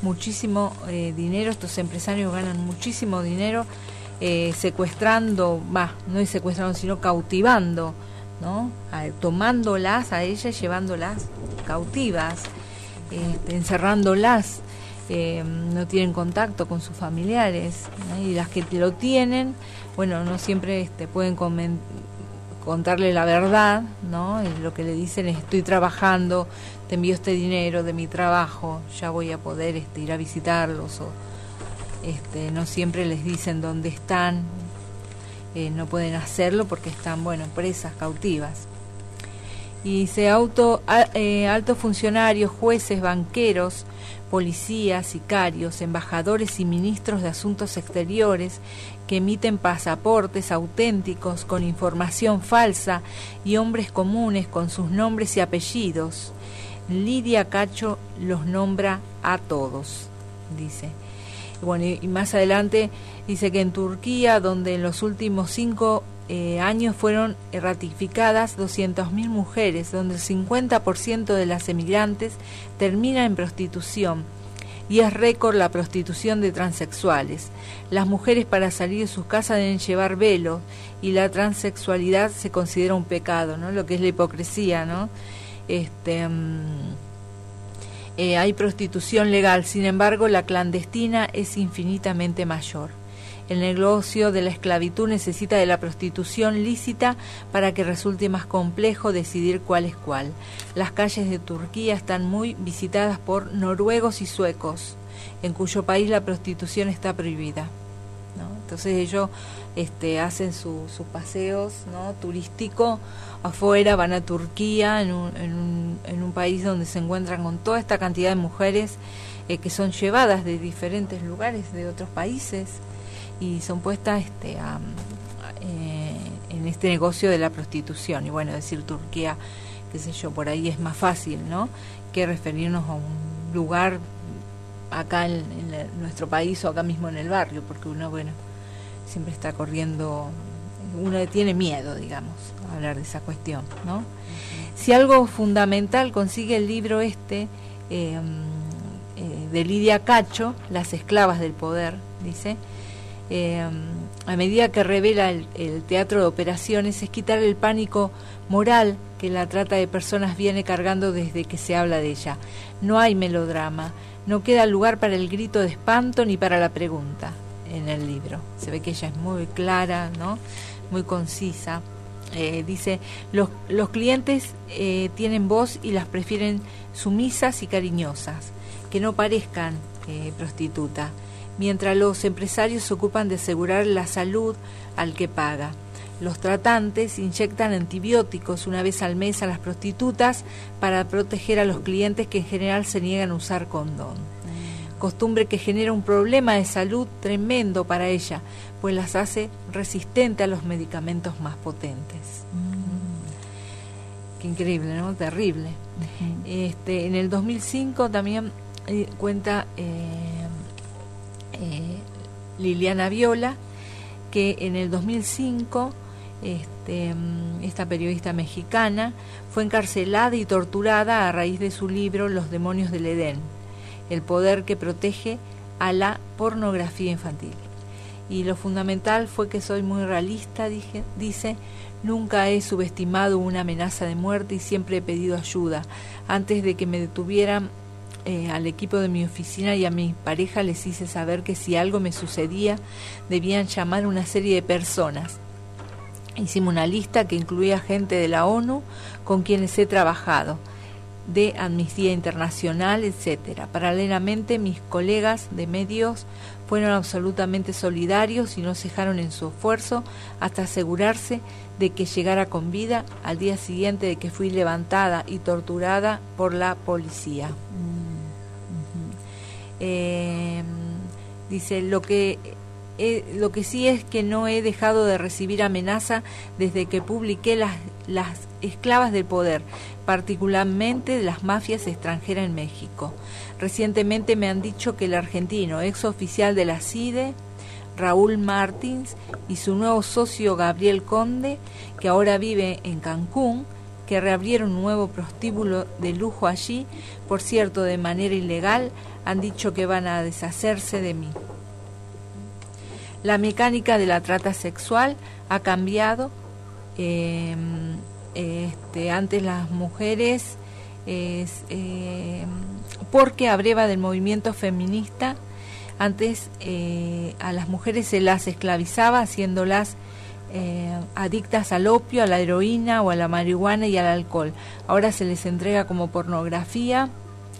muchísimo eh, dinero. Estos empresarios ganan muchísimo dinero eh, secuestrando no es secuestrando sino cautivando no A- tomándolas a ellas llevándolas cautivas este, encerrándolas no tienen contacto con sus familiares y las que lo tienen bueno no siempre este, pueden contarle la verdad no y lo que le dicen es estoy trabajando te envío este dinero de mi trabajo ya voy a poder este, ir a visitarlos o este, no siempre les dicen dónde están eh, no pueden hacerlo porque están bueno presas cautivas y se auto eh, altos funcionarios, jueces, banqueros, policías, sicarios, embajadores y ministros de asuntos exteriores que emiten pasaportes auténticos con información falsa y hombres comunes con sus nombres y apellidos. Lidia Cacho los nombra a todos, dice. Bueno, y y más adelante dice que en Turquía, donde en los últimos cinco eh, años fueron ratificadas 200.000 mujeres, donde el 50% de las emigrantes termina en prostitución y es récord la prostitución de transexuales. Las mujeres para salir de sus casas deben llevar velo y la transexualidad se considera un pecado, ¿no? Lo que es la hipocresía, ¿no? Este mm, eh, hay prostitución legal, sin embargo, la clandestina es infinitamente mayor. El negocio de la esclavitud necesita de la prostitución lícita para que resulte más complejo decidir cuál es cuál. Las calles de Turquía están muy visitadas por noruegos y suecos, en cuyo país la prostitución está prohibida. Entonces ellos este, hacen su- sus paseos ¿no? turísticos afuera, van a Turquía, en un, en, un, en un país donde se encuentran con toda esta cantidad de mujeres eh, que son llevadas de diferentes lugares, de otros países, y son puestas este, a- eh, en este negocio de la prostitución. Y bueno, decir Turquía, qué sé yo, por ahí es más fácil, ¿no? Que referirnos a un lugar acá en, en nuestro país o acá mismo en el barrio, porque uno, bueno, siempre está corriendo, uno tiene miedo, digamos, a hablar de esa cuestión, ¿no? Si algo fundamental consigue el libro este eh, eh, de Lidia Cacho, Las esclavas del poder, dice, eh, a medida que revela el, el teatro de operaciones, es quitar el pánico moral que la trata de personas viene cargando desde que se habla de ella. No hay melodrama, no queda lugar para el grito de espanto ni para la pregunta en el libro. Se ve que ella es muy clara, ¿no? Muy concisa. Eh, dice, los, los clientes eh, tienen voz y las prefieren sumisas y cariñosas, que no parezcan eh, prostituta, mientras los empresarios se ocupan de asegurar la salud al que paga. Los tratantes inyectan antibióticos una vez al mes a las prostitutas para proteger a los clientes que en general se niegan a usar condón. Costumbre que genera un problema de salud tremendo para ella, pues las hace resistente a los medicamentos más potentes. Qué increíble, ¿no? Terrible. este, en el 2005 también eh, cuenta eh, eh, Liliana Viola, que en el 2005 este, mm, esta periodista mexicana fue encarcelada y torturada a raíz de su libro Los demonios del Edén, el poder que protege a la pornografía infantil. Y lo fundamental fue que soy muy realista, dice, nunca he subestimado una amenaza de muerte y siempre he pedido ayuda. Antes de que me detuvieran eh, al equipo de mi oficina y a mi pareja les hice saber que si algo me sucedía debían llamar a una serie de personas. Hicimos una lista que incluía gente de la ONU con quienes he trabajado, de Amnistía Internacional, etcétera. Paralelamente, mis colegas de medios fueron absolutamente solidarios y no cejaron en su esfuerzo hasta asegurarse de que llegara con vida al día siguiente de que fui levantada y torturada por la policía. Eh, dice, lo que, eh, lo que sí es que no he dejado de recibir amenaza desde que publiqué las, las esclavas del poder, particularmente de las mafias extranjeras en México. Recientemente me han dicho que el argentino, ex oficial de la CIDE, Raúl Martins, y su nuevo socio Gabriel Conde, que ahora vive en Cancún, que reabrieron un nuevo prostíbulo de lujo allí, por cierto, de manera ilegal, han dicho que van a deshacerse de mí. La mecánica de la trata sexual ha cambiado. Eh, este, antes las mujeres, es, eh, porque a breva del movimiento feminista, antes eh, a las mujeres se las esclavizaba haciéndolas eh, adictas al opio, a la heroína o a la marihuana y al alcohol. Ahora se les entrega como pornografía,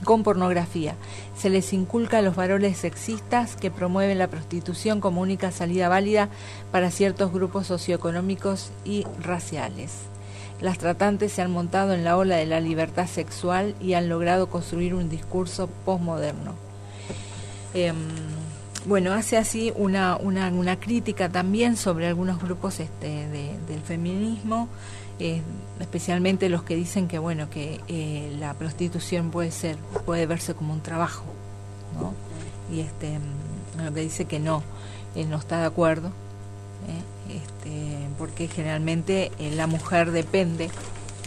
con pornografía. Se les inculca los varones sexistas que promueven la prostitución como única salida válida para ciertos grupos socioeconómicos y raciales. Las tratantes se han montado en la ola de la libertad sexual y han logrado construir un discurso postmoderno. Em, bueno, hace así una, una, una, crítica también sobre algunos grupos este, del feminismo, eh, especialmente los que dicen que bueno que eh, la prostitución puede ser puede verse como un trabajo, ¿no? Y este lo que dice que no, él no está de acuerdo, ¿eh? este, porque generalmente la mujer depende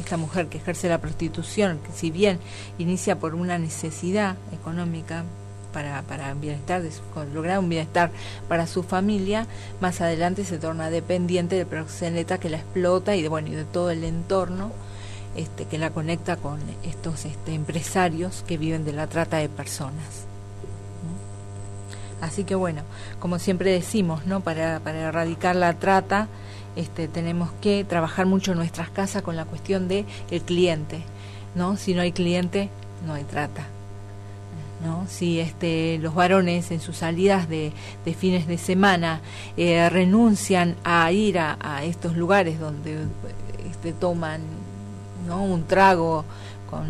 esta mujer que ejerce la prostitución, que si bien inicia por una necesidad económica, para, para bienestar, lograr un bienestar para su familia, más adelante se torna dependiente del proxeneta que la explota y de, bueno, y de todo el entorno este, que la conecta con estos este, empresarios que viven de la trata de personas. Así que bueno, como siempre decimos, ¿no? para, para erradicar la trata, este, tenemos que trabajar mucho en nuestras casas con la cuestión de el cliente, ¿no? Si no hay cliente, no hay trata. ¿No? Si este, los varones en sus salidas de, de fines de semana eh, renuncian a ir a, estos lugares donde este, toman ¿no? un trago, con,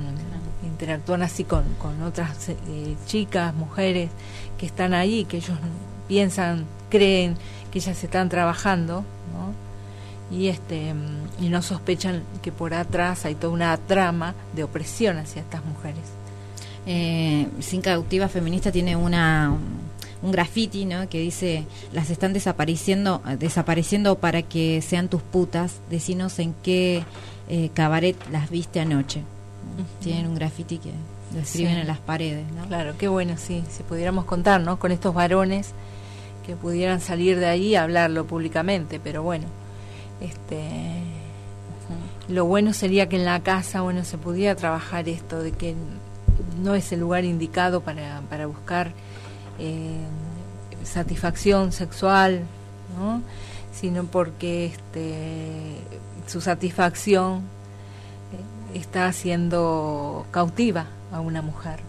interactúan así con, con otras eh, chicas, mujeres que están ahí, que ellos piensan, creen que ellas están trabajando, ¿no? y este y no sospechan que por atrás hay toda una trama de opresión hacia estas mujeres. Eh, Sin Cautiva Feminista tiene una un graffiti ¿no? que dice las están desapareciendo desapareciendo para que sean tus putas decinos en qué eh, cabaret las viste anoche uh -huh. tienen un graffiti que lo escriben sí. en las paredes ¿no? claro qué bueno sí si pudiéramos contar ¿no? con estos varones que pudieran salir de ahí y hablarlo públicamente pero bueno este uh -huh. lo bueno sería que en la casa bueno se pudiera trabajar esto de que no es el lugar indicado para, para buscar eh, satisfacción sexual, ¿no? sino porque este, su satisfacción eh, está siendo cautiva a una mujer.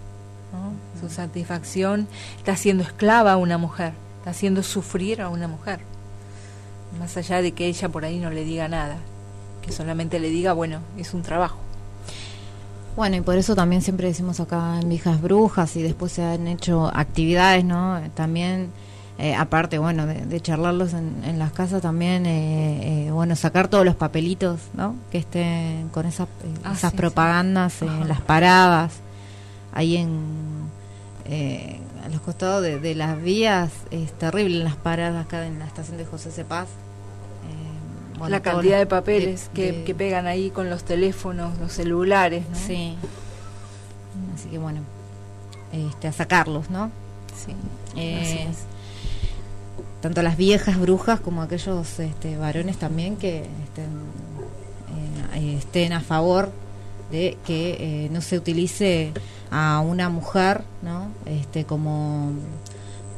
¿no? Su satisfacción está siendo esclava a una mujer, está haciendo sufrir a una mujer. Más allá de que ella por ahí no le diga nada, que solamente le diga, bueno, es un trabajo. Bueno, y por eso también siempre decimos acá en Viejas Brujas y después se han hecho actividades, ¿no? También, eh, aparte, bueno, de, de charlarlos en, en, las casas, también, eh, eh, bueno, sacar todos los papelitos, ¿no? Que estén con esas, ah, esas sí, propagandas sí. en las paradas, ahí en, eh, a los costados de, de las vías es terrible en las paradas acá en la estación de José Cepaz. La cantidad de papeles que, de- que pegan ahí con los teléfonos, los celulares, ¿no? Sí. Así que bueno, este, a sacarlos, ¿no? Sí. Eh, así es. tanto las viejas brujas como aquellos este, varones también que estén, eh, estén a favor de que eh, no se utilice a una mujer no este como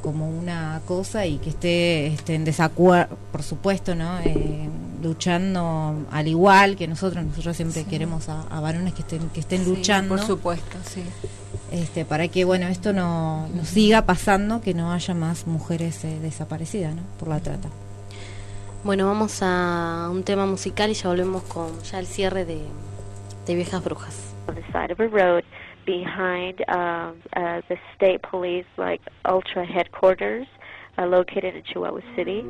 como una cosa y que esté este, en desacuerdo por supuesto no Eh, luchando al igual que nosotros nosotros siempre Sí. queremos a, a varones que estén que estén Sí, luchando por supuesto, sí. este, para que bueno esto no, no siga pasando, que no haya más mujeres eh, desaparecidas ¿no? por la trata. Bueno, vamos a un tema musical y ya volvemos con ya el cierre de, de Viejas Brujas. on the side of a road behind um, uh, the state police, like ultra headquarters, uh, located in Chihuahua City.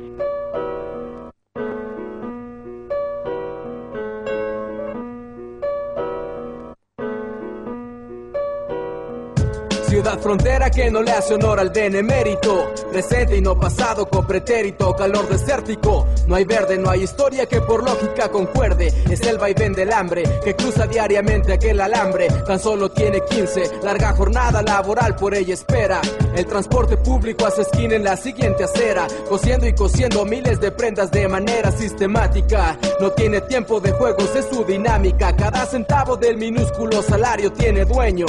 Ciudad frontera que no le hace honor al benemérito. Presente y no pasado con pretérito Calor desértico. No hay verde, no hay historia que por lógica concuerde. Es el vaivén del hambre que cruza diariamente aquel alambre. Tan solo tiene 15 Larga jornada laboral por ella espera. El transporte público hace esquina en la siguiente acera Cosiendo y cosiendo miles de prendas de manera sistemática. No tiene tiempo de juegos, es su dinámica. Cada centavo del minúsculo salario tiene dueño.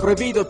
Prohibido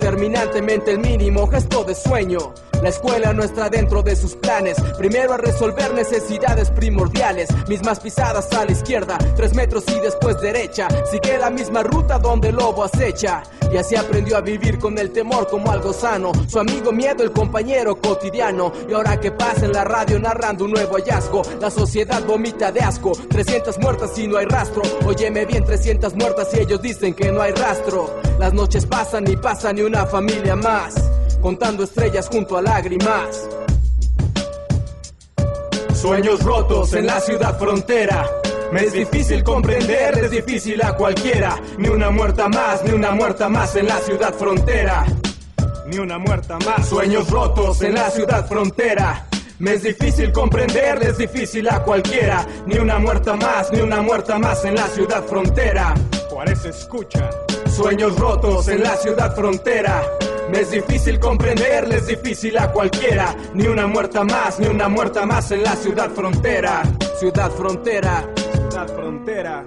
el mínimo gesto de sueño. La escuela no está dentro de sus planes. Primero a resolver necesidades primordiales. Mismas pisadas a la izquierda, tres metros y después derecha. Sigue la misma ruta donde el lobo acecha. Y así aprendió a vivir con el temor como algo sano. Su amigo miedo, el compañero cotidiano. Y ahora que pasa en la radio narrando un nuevo hallazgo. La sociedad vomita de asco. 300 muertas y no hay rastro. Óyeme bien, 300 muertas y ellos dicen que no hay rastro. Las noches pasan y pasa ni una familia más. Contando estrellas junto a lágrimas. Sueños rotos en la ciudad frontera. Me es difícil comprender, es difícil a cualquiera. Ni una muerta más, ni una muerta más en la ciudad frontera. Ni una muerta más. Sueños rotos en la ciudad frontera. Me es difícil comprender, es difícil a cualquiera. Ni una muerta más, ni una muerta más en la ciudad frontera. Juárez escucha. Sueños rotos en la ciudad frontera. Me es difícil comprender, es difícil a cualquiera. Ni una muerta más, ni una muerta más en la ciudad frontera. Ciudad frontera. Ciudad frontera.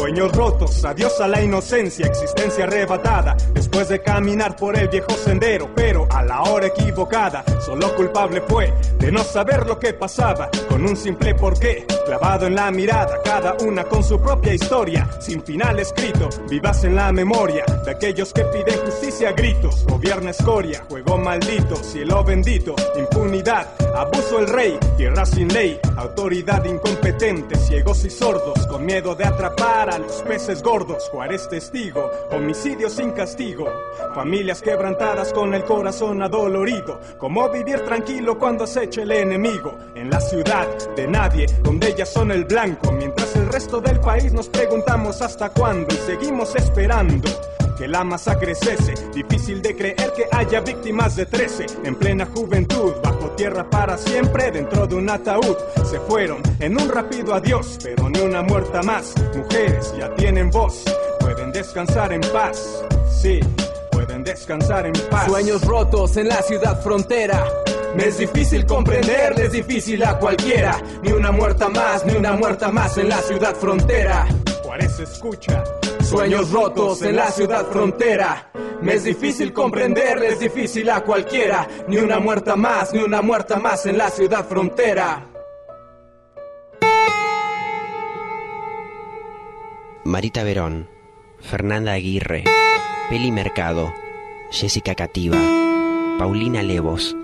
Sueños rotos, adiós a la inocencia, existencia arrebatada. Después de caminar por el viejo sendero, pero a la hora equivocada, solo culpable fue de no saber lo que pasaba. Con un simple porqué, clavado en la mirada, cada una con su propia historia, sin final escrito, vivas en la memoria de aquellos que piden justicia a gritos. Gobierno escoria, juego maldito, cielo bendito, impunidad, abuso el rey, tierra sin ley, autoridad incompetente, ciegos y sordos, con miedo de atrapar a los peces gordos. Juárez testigo, homicidio sin castigo, familias quebrantadas con el corazón adolorido. Cómo vivir tranquilo cuando acecha el enemigo en la ciudad de nadie, donde ellas son el blanco, mientras el resto del país nos preguntamos hasta cuándo y seguimos esperando que la masacre cese. Difícil de creer que haya víctimas de 13 en plena juventud, bajo tierra para siempre, dentro de un ataúd. Se fueron en un rápido adiós, pero ni una muerta más. Mujeres ya tienen voz, pueden descansar en paz. Sí, pueden descansar en paz. Sueños rotos en la ciudad frontera. Me es difícil comprender, es difícil a cualquiera. Ni una muerta más, ni una muerta más en la ciudad frontera. Juárez escucha. Sueños rotos en la ciudad frontera. Me es difícil comprender, es difícil a cualquiera. Ni una muerta más, ni una muerta más en la ciudad frontera. Marita Verón, Fernanda Aguirre, Peli Mercado, Jessica Cativa, Paulina Levos.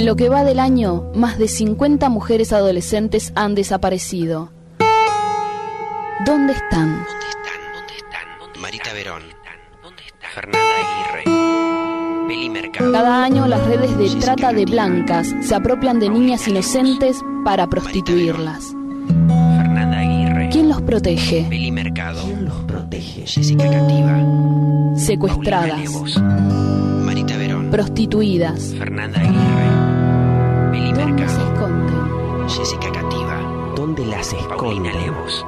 En lo que va del año, más de 50 mujeres adolescentes han desaparecido. ¿Dónde están? Marita Verón, Fernanda Aguirre, Cada año las redes de trata de blancas se apropian de niñas inocentes para prostituirlas. Fernanda Aguirre. ¿Quién los protege? Beli Mercado. ¿Quién los protege? Jessica Cativa. Secuestradas. Marita Verón. Prostituidas. Fernanda Aguirre. Jessica Cativa. ¿Dónde las Paulina Levos.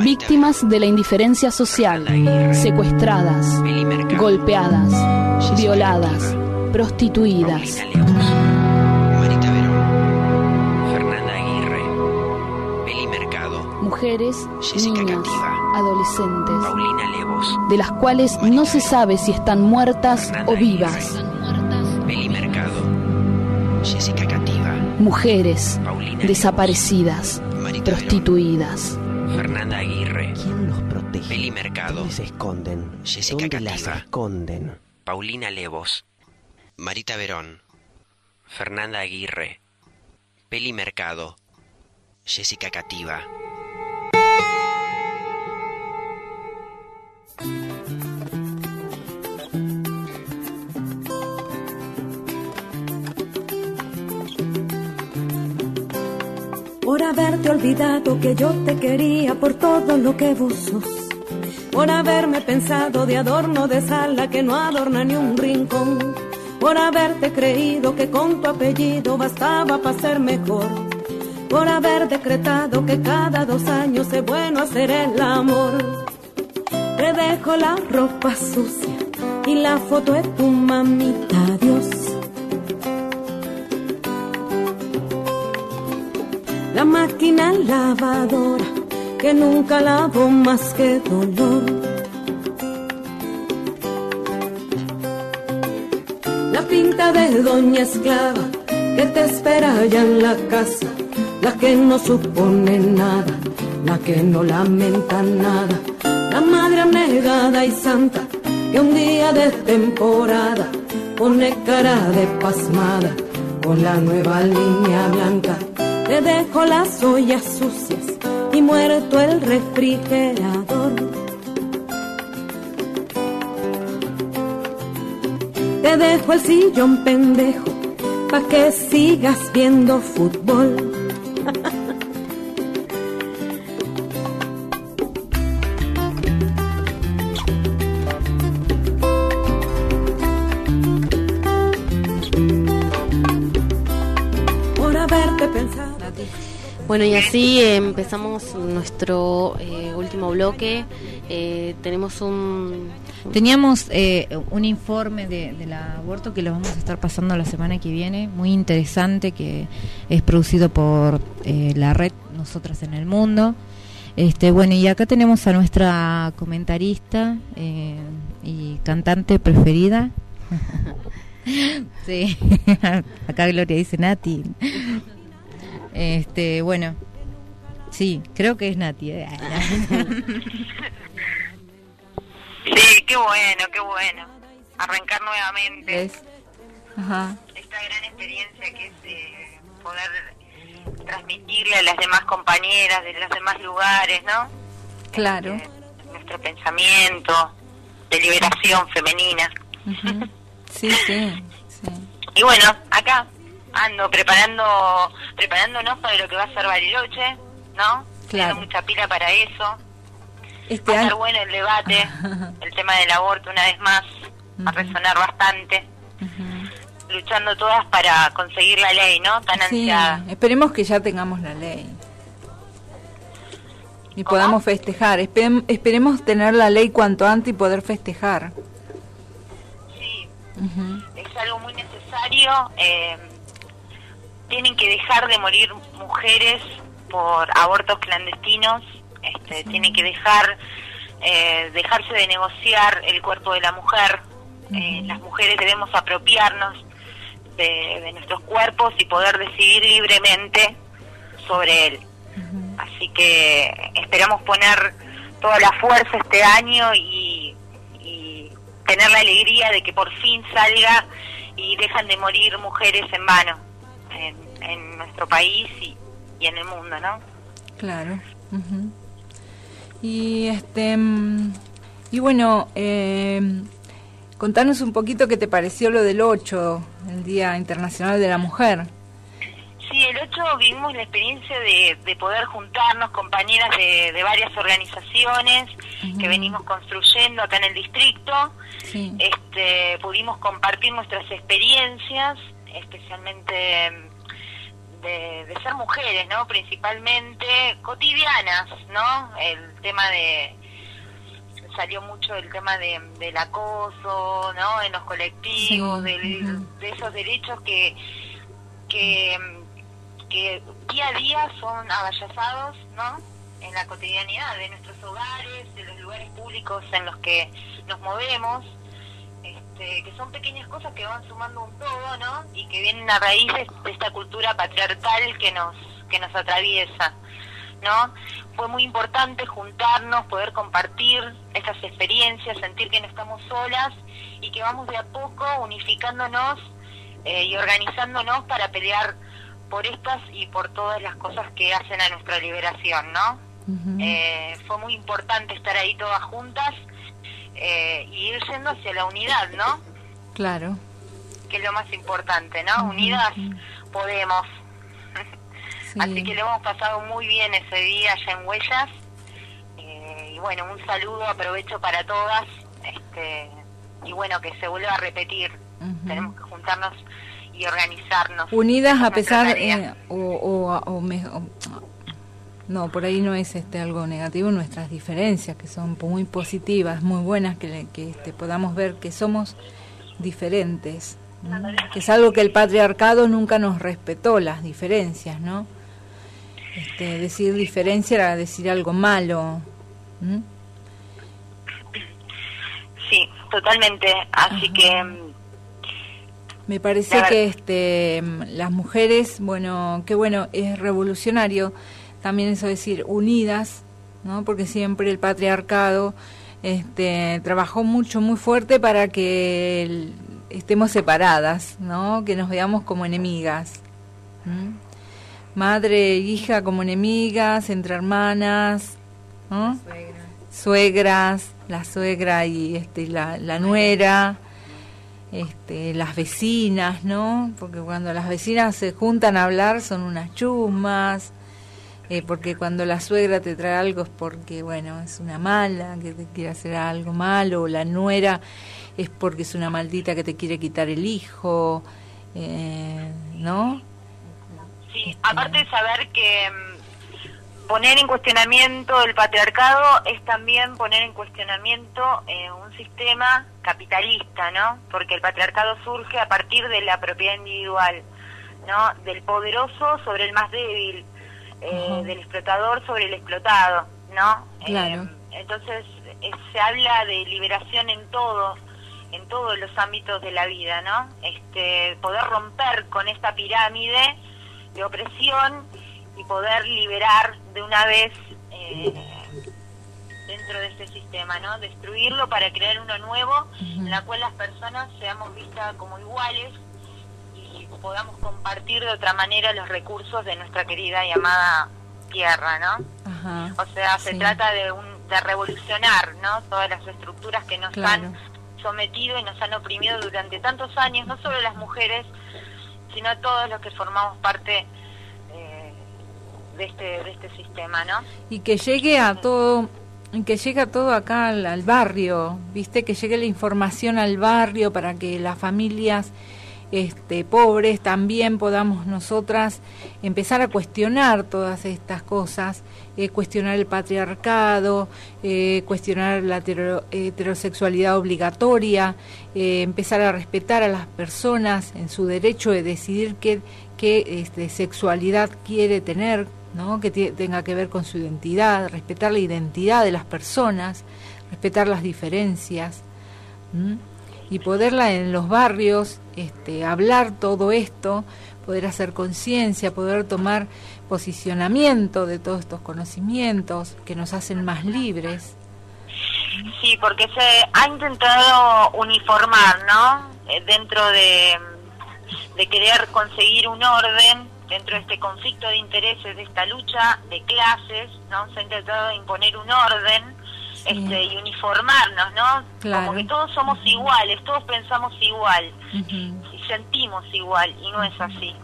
Víctimas de la indiferencia social, secuestradas, golpeadas, violadas, prostituidas. Marita Verón. Fernanda Aguirre. Beli Mercado. Mujeres, niñas, adolescentes, Paulina Levos. de las cuales no se sabe si están muertas o vivas. Beli Mercado. Jessica Cativa. Mujeres desaparecidas, prostituidas. Fernanda Aguirre. ¿Quién los protege? Mercado. ¿Dónde se esconden? Jessica ¿Dónde las esconden? Paulina Levos. Marita Verón. Fernanda Aguirre. Peli Mercado. Jessica Cativa. Por haberte olvidado que yo te quería por todo lo que vos sos, por haberme pensado de adorno de sala que no adorna ni un rincón, por haberte creído que con tu apellido bastaba para ser mejor, por haber decretado que cada dos años es bueno hacer el amor. Te dejo la ropa sucia y la foto de tu mamita, Dios. Máquina lavadora que nunca lavó más que dolor. La pinta de doña esclava que te espera allá en la casa, la que no supone nada, la que no lamenta nada, la madre abnegada y santa que un día de temporada pone cara de pasmada con la nueva línea blanca te dejo las ollas sucias y muerto el refrigerador. Te dejo el sillón pendejo pa' que sigas viendo fútbol. Bueno, y así empezamos nuestro eh, último bloque. Eh, tenemos un... Teníamos eh, un informe de- del aborto que lo vamos a estar pasando la semana que viene, muy interesante, que es producido por eh, la red Nosotras en el Mundo. Este, bueno, y acá tenemos a nuestra comentarista y cantante preferida. sí, acá Gloria dice Nati. Este, bueno, sí, creo que es Nati. eh. Sí, qué bueno, qué bueno. Arrancar nuevamente Ajá. esta gran experiencia que es eh, poder transmitirle a las demás compañeras de los demás lugares, ¿no? Claro. Nuestro pensamiento de liberación femenina. Ujú. Sí, sí. Y bueno, acá ando preparando preparándonos para lo que va a ser Bariloche, ¿no? Claro. Tengo mucha pila para eso. Este va a estar bueno el debate, el tema del aborto una vez más, a resonar bastante. Luchando todas para conseguir la ley, ¿no? Tan Sí, ansiada. esperemos que ya tengamos la ley. Y podamos festejar. Esperem- esperemos tener la ley cuanto antes y poder festejar. Ujú. es algo muy necesario. eh, tienen que dejar de morir mujeres por abortos clandestinos. Este, Tienen que dejar eh, dejarse de negociar el cuerpo de la mujer. Eh, las mujeres debemos apropiarnos de, de nuestros cuerpos y poder decidir libremente sobre él. Así que esperamos poner toda la fuerza este año y, y tener la alegría de que por fin salga y dejan de morir mujeres en vano en, en nuestro país y, y en el mundo, ¿no? Claro. ujú. Y este mm, y bueno, eh, Contanos un poquito qué te pareció lo del 8, el Día Internacional de la Mujer. Sí, el 8 vivimos la experiencia de, de poder juntarnos, compañeras de, de varias organizaciones que venimos construyendo acá en el distrito. Sí. Este, pudimos compartir nuestras experiencias, especialmente mm, de, de ser mujeres, ¿no? Principalmente cotidianas, ¿no? El tema de salió mucho el tema de, del acoso, ¿no? En los colectivos, Sí, del- de esos derechos que que que día a día son avallazados, ¿no? En la cotidianidad de nuestros hogares, de los lugares públicos en los que nos movemos, este, que son pequeñas cosas que van sumando un todo, ¿no? Y que vienen a raíz de, esta cultura patriarcal que nos que nos atraviesa, ¿no? Fue muy importante juntarnos, poder compartir estas experiencias, sentir que no estamos solas y que vamos de a poco unificándonos eh, y organizándonos para pelear por estas y por todas las cosas que hacen a nuestra liberación, ¿no? Eh, fue muy importante estar ahí todas juntas eh, y ir yendo hacia la unidad, ¿no? Claro. Que es lo más importante, ¿no? Unidas podemos. Así que lo hemos pasado muy bien ese día allá en Huellas. Eh, y bueno, un saludo, aprovecho para todas. Este, y bueno, que se vuelva a repetir. Tenemos que juntarnos y organizarnos. Unidas a pesar, eh, o, o- o me- o- no, por ahí no es este algo negativo, nuestras diferencias, que son muy positivas, muy buenas, que, este, podamos ver que somos diferentes, ¿no? que es algo que el patriarcado nunca nos respetó, las diferencias, ¿no? Este, decir diferencia era decir algo malo. Sí, totalmente. Así que mm, Me parece que este las mujeres, bueno, qué bueno, es revolucionario también eso decir unidas, ¿no? Porque siempre el patriarcado este trabajó mucho muy fuerte para que estemos separadas, ¿no? Que nos veamos como enemigas. Madre e hija como enemigas, entre hermanas. Suegras, la suegra y este la, la nuera este, las vecinas, ¿no? Porque cuando las vecinas se juntan a hablar son unas chusmas, eh, porque cuando la suegra te trae algo es porque, bueno, es una mala, que te quiere hacer algo malo, o la nuera es porque es una maldita que te quiere quitar el hijo, eh, ¿no? Sí, aparte de saber que mm, poner en cuestionamiento el patriarcado es también poner en cuestionamiento eh, un sistema capitalista, ¿no? Porque el patriarcado surge a partir de la propiedad individual, ¿no? Del poderoso sobre el más débil, eh, del explotador sobre el explotado, ¿no? Claro. Eh, entonces eh, se habla de liberación en todo, en todos los ámbitos de la vida, ¿no? Este, poder romper con esta pirámide de opresión y poder liberar de una vez eh, dentro de este sistema, ¿no? Destruirlo para crear uno nuevo en la cual las personas seamos vistas como iguales podamos compartir de otra manera los recursos de nuestra querida y amada tierra, ¿no? Ajá. O sea, se Sí. trata de, un, de revolucionar, ¿no? Todas las estructuras que nos Claro. han sometido y nos han oprimido durante tantos años, no solo las mujeres, sino a todos los que formamos parte eh, de este de este sistema, ¿no? y que llegue a todo que llegue a todo acá al, al barrio viste que llegue la información al barrio para que las familias este pobres también podamos nosotras empezar a cuestionar todas estas cosas eh, cuestionar el patriarcado eh, cuestionar la hetero- heterosexualidad obligatoria eh, empezar a respetar a las personas en su derecho de decidir qué qué este, sexualidad quiere tener ¿no? que tenga que ver con su identidad, respetar la identidad de las personas, respetar las diferencias. Y poderla en los barrios este, hablar todo esto, poder hacer conciencia, poder tomar posicionamiento de todos estos conocimientos que nos hacen más libres. Sí, porque se ha intentado uniformar, ¿no? Eh, dentro de, de querer conseguir un orden dentro de este conflicto de intereses, de esta lucha de clases, ¿no? Se ha intentado imponer un orden este, y uniformarnos, ¿no? Claro. Como que todos somos iguales, todos pensamos igual y sentimos igual y no es así.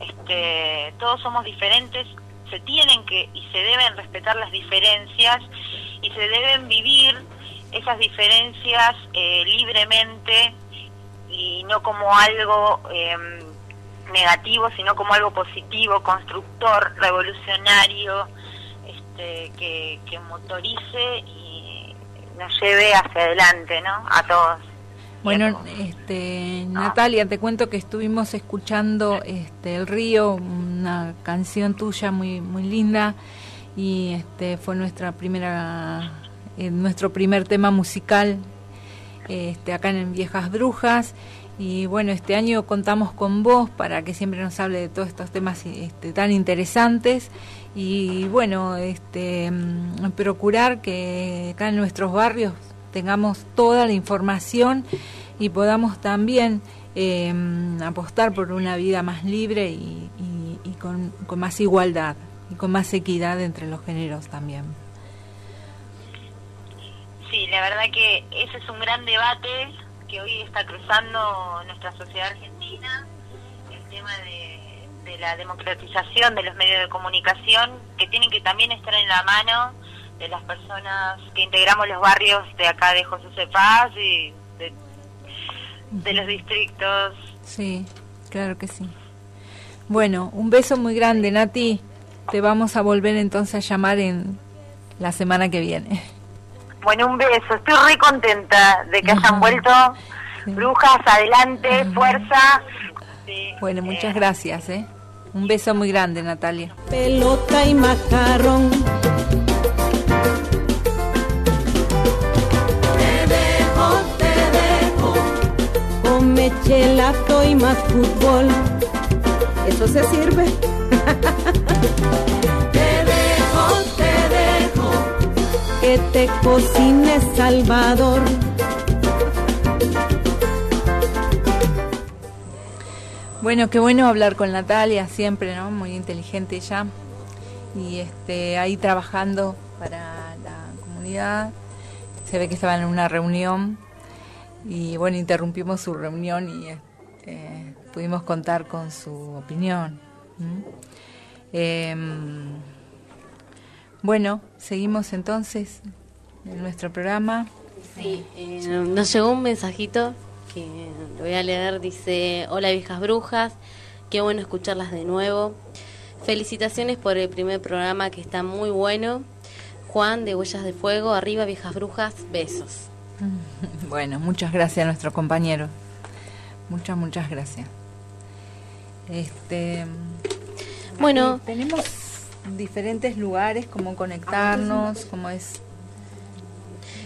Este, todos somos diferentes, se tienen que y se deben respetar las diferencias y se deben vivir esas diferencias eh, libremente y no como algo eh, negativo, sino como algo positivo, constructor, revolucionario, este, que, que motorice y nos lleve hacia adelante, ¿no? A todos. Bueno, este, Natalia, te cuento que estuvimos escuchando este, El Río, una canción tuya muy muy linda y este fue nuestra primera eh, nuestro primer tema musical este, acá en Viejas Brujas y bueno, este año contamos con vos para que siempre nos hable de todos estos temas este, tan interesantes y bueno, este, mm, procurar que acá en nuestros barrios tengamos toda la información y podamos también eh, apostar por una vida más libre y, y- y con, con más igualdad y con más equidad entre los géneros también. Sí, la verdad que ese es un gran debate que hoy está cruzando nuestra sociedad argentina, el tema de, de la democratización de los medios de comunicación, que tienen que también estar en la mano de las personas que integramos los barrios de acá de José C. Paz y de, de los distritos. Sí, claro que sí. Bueno, un beso muy grande, Nati. Te vamos a volver entonces a llamar en la semana que viene. Bueno, un beso, estoy re contenta de que hayan vuelto. Brujas, adelante, fuerza. Bueno, muchas gracias, ¿eh? Un beso muy grande, Natalia. pelota y macarrón. Te dejo, te dejo. Chelato y más fútbol. Eso se sirve. te dejo, te dejo. Que te cocine Salvador. Bueno, qué bueno hablar con Natalia siempre, ¿no? Muy inteligente ella. Y este, ahí trabajando para la comunidad. Se ve que estaban en una reunión y bueno, interrumpimos su reunión y este, pudimos contar con su opinión. Em, bueno, seguimos entonces en nuestro programa. Sí, eh, nos llegó un mensajito que lo voy a leer. Dice, hola viejas brujas, qué bueno escucharlas de nuevo. Felicitaciones por el primer programa que está muy bueno. Juan de Huellas de Fuego, arriba viejas brujas, besos. Bueno, muchas gracias a nuestro compañero. Muchas, muchas gracias. Este, Bueno. aquí tenemos diferentes lugares como conectarnos, como es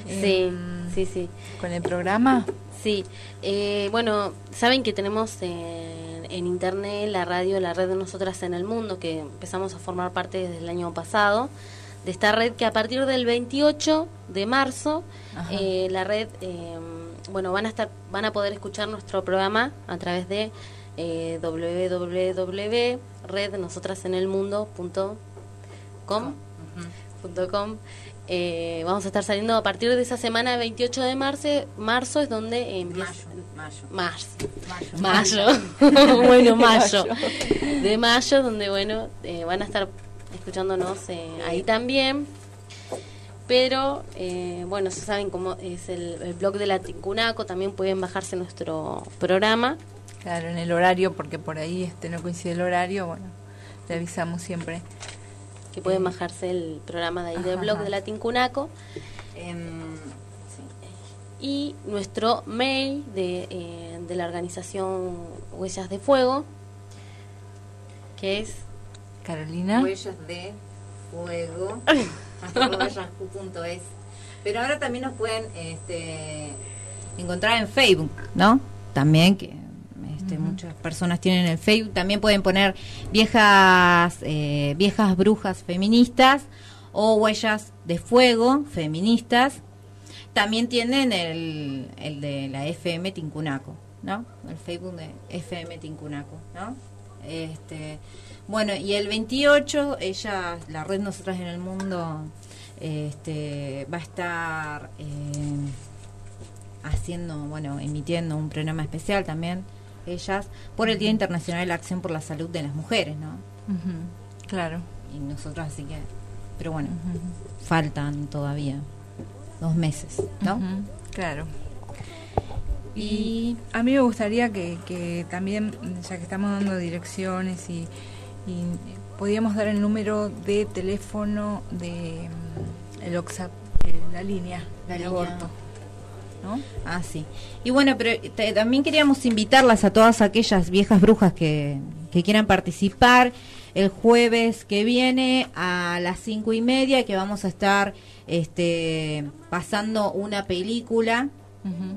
Sí, em, sí, sí. con el programa. Sí, eh, bueno, saben que tenemos en, en internet la radio, la red de Nosotras en el Mundo, que empezamos a formar parte desde el año pasado, de esta red que a partir del 28 de marzo, eh, la red, eh, bueno, van a estar, van a poder escuchar nuestro programa a través de eh, www.rednosotrasenelmundo.com com. Eh, vamos a estar saliendo a partir de esa semana 28 de marzo, marzo es donde empieza. Marzo, mayo, bueno mayo, de mayo donde bueno eh, van a estar escuchándonos eh, ahí también, pero eh, bueno ya saben cómo es el, el blog de la Tincunaco, también pueden bajarse nuestro programa. Claro, en el horario, porque por ahí este no coincide el horario, bueno, le avisamos siempre. Que pueden bajarse el programa de ahí del blog ajá. de la Tincunaco. Y nuestro mail de, eh, de la organización Huellas de Fuego, que es Carolina. Huellas de fuego. yahoo.es. Pero ahora también nos pueden este, encontrar en Facebook, ¿no? También que este, muchas personas tienen el Facebook. También pueden poner viejas eh, viejas brujas feministas o huellas de fuego feministas. También tienen el, el de la FM Tincunaco, ¿no? El Facebook de FM Tincunaco, ¿no? Este, bueno, y el 28, ella, la red Nosotras en el Mundo, este, va a estar eh, haciendo, bueno, emitiendo un programa especial también, ellas, por el Día Internacional de la Acción por la Salud de las Mujeres, ¿no? Claro. Y nosotros así que, pero bueno, faltan todavía dos meses, ¿no? Claro. Y a mí me gustaría que, que también, ya que estamos dando direcciones y, y podíamos dar el número de teléfono de mm, el OXAP, eh, la línea La del línea. aborto. ¿No? Ah, sí. Y bueno, pero te- también queríamos invitarlas a todas aquellas viejas brujas que, que quieran participar el jueves que viene a las cinco y media que vamos a estar este, pasando una película,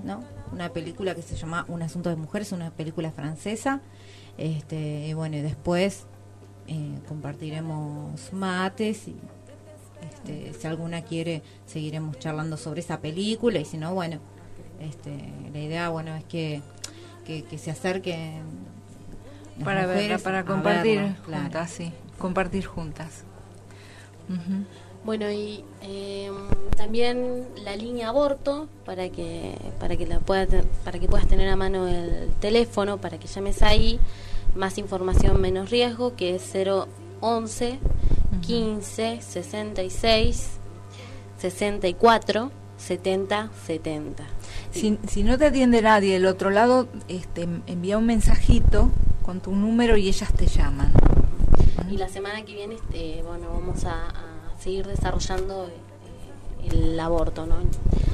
¿no? Una película que se llama Un asunto de mujeres, una película francesa. Este, y bueno, y después eh, compartiremos mates y este, si alguna quiere seguiremos charlando sobre esa película y si no, bueno, este, la idea bueno es que, que, que se acerquen Para verla, para compartir verla, claro. juntas, sí. Compartir juntas. Bueno, y eh, también la línea aborto para que para que la pueda para que puedas tener a mano el teléfono para que llames ahí más información menos riesgo que es 011 15 66 64 70 70. Si, si no te atiende nadie del otro lado, este, envía un mensajito con tu número y ellas te llaman. Y la semana que viene este, bueno, vamos a, a seguir desarrollando eh, el aborto, ¿no?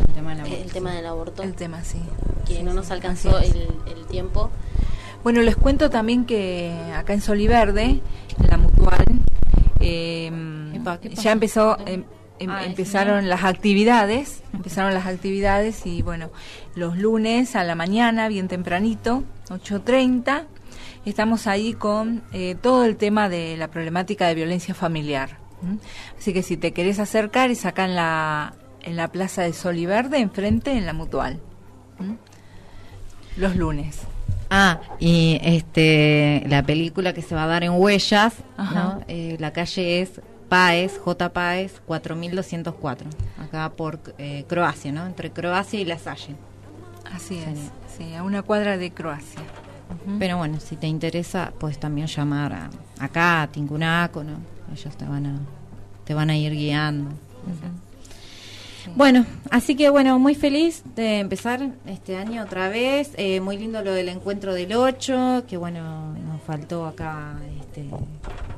El tema del aborto. El tema del aborto. El tema, sí. Que Sí, no nos alcanzó el, el tiempo. Bueno, les cuento también que acá en Soliverde, en la Mutual, eh, Epa, ¿qué ya empezó, em- em- Ah, empezaron las actividades, empezaron las actividades y bueno, los lunes a la mañana, bien tempranito, 8.30, estamos ahí con eh, todo el tema de la problemática de violencia familiar. Así que si te querés acercar es acá en la, en la plaza de Soliverde, enfrente, en la Mutual. Los lunes. Ah, y este la película que se va a dar en Huellas. ¿no? Eh, la calle es Paez, J. Paez, 4204, acá por eh, Croacia, ¿no? Entre Croacia y La Salle. Así es, sí, a una cuadra de Croacia. Pero bueno, si te interesa, puedes también llamar a, acá a Tincunaco, ¿no? Ellos te van a te van a ir guiando. Bueno, así que bueno, muy feliz de empezar este año otra vez. Eh, muy lindo lo del encuentro del 8, que bueno, nos faltó acá este,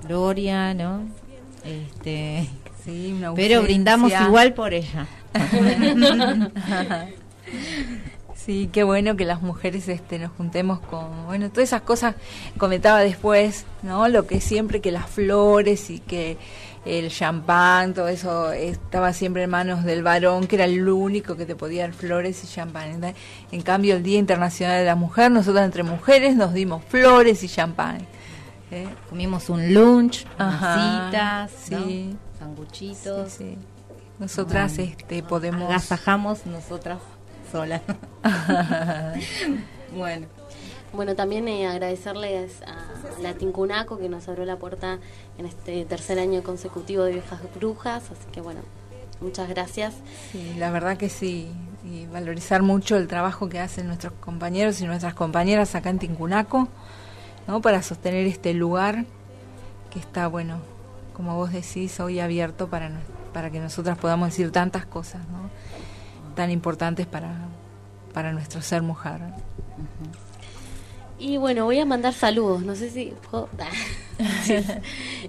Gloria, ¿no? Este, Sí, una pero brindamos igual por ella. Sí, qué bueno que las mujeres este, nos juntemos con, bueno, todas esas cosas, comentaba después, ¿no? Lo que siempre que las flores y que el champán, todo eso estaba siempre en manos del varón, que era el único que te podía dar flores y champán. En- En cambio, el Día Internacional de la Mujer, nosotras entre mujeres nos dimos flores y champán. ¿Eh? Comimos un lunch, Ajá, masitas, sí. ¿no? sanguchitos. Sí, sí. Nosotras Bueno, este, podemos... Agasajamos nosotras solas. bueno. Bueno, también eh, agradecerles a la Tincunaco que nos abrió la puerta en este tercer año consecutivo de Viejas Brujas, así que bueno, muchas gracias. Sí, la verdad que sí, y valorizar mucho el trabajo que hacen nuestros compañeros y nuestras compañeras acá en Tincunaco, ¿no? Para sostener este lugar que está, bueno, como vos decís, hoy abierto para, para que nosotras podamos decir tantas cosas, ¿no? Tan importantes para, para nuestro ser mujer. Y bueno, voy a mandar saludos, no sé si... puedo-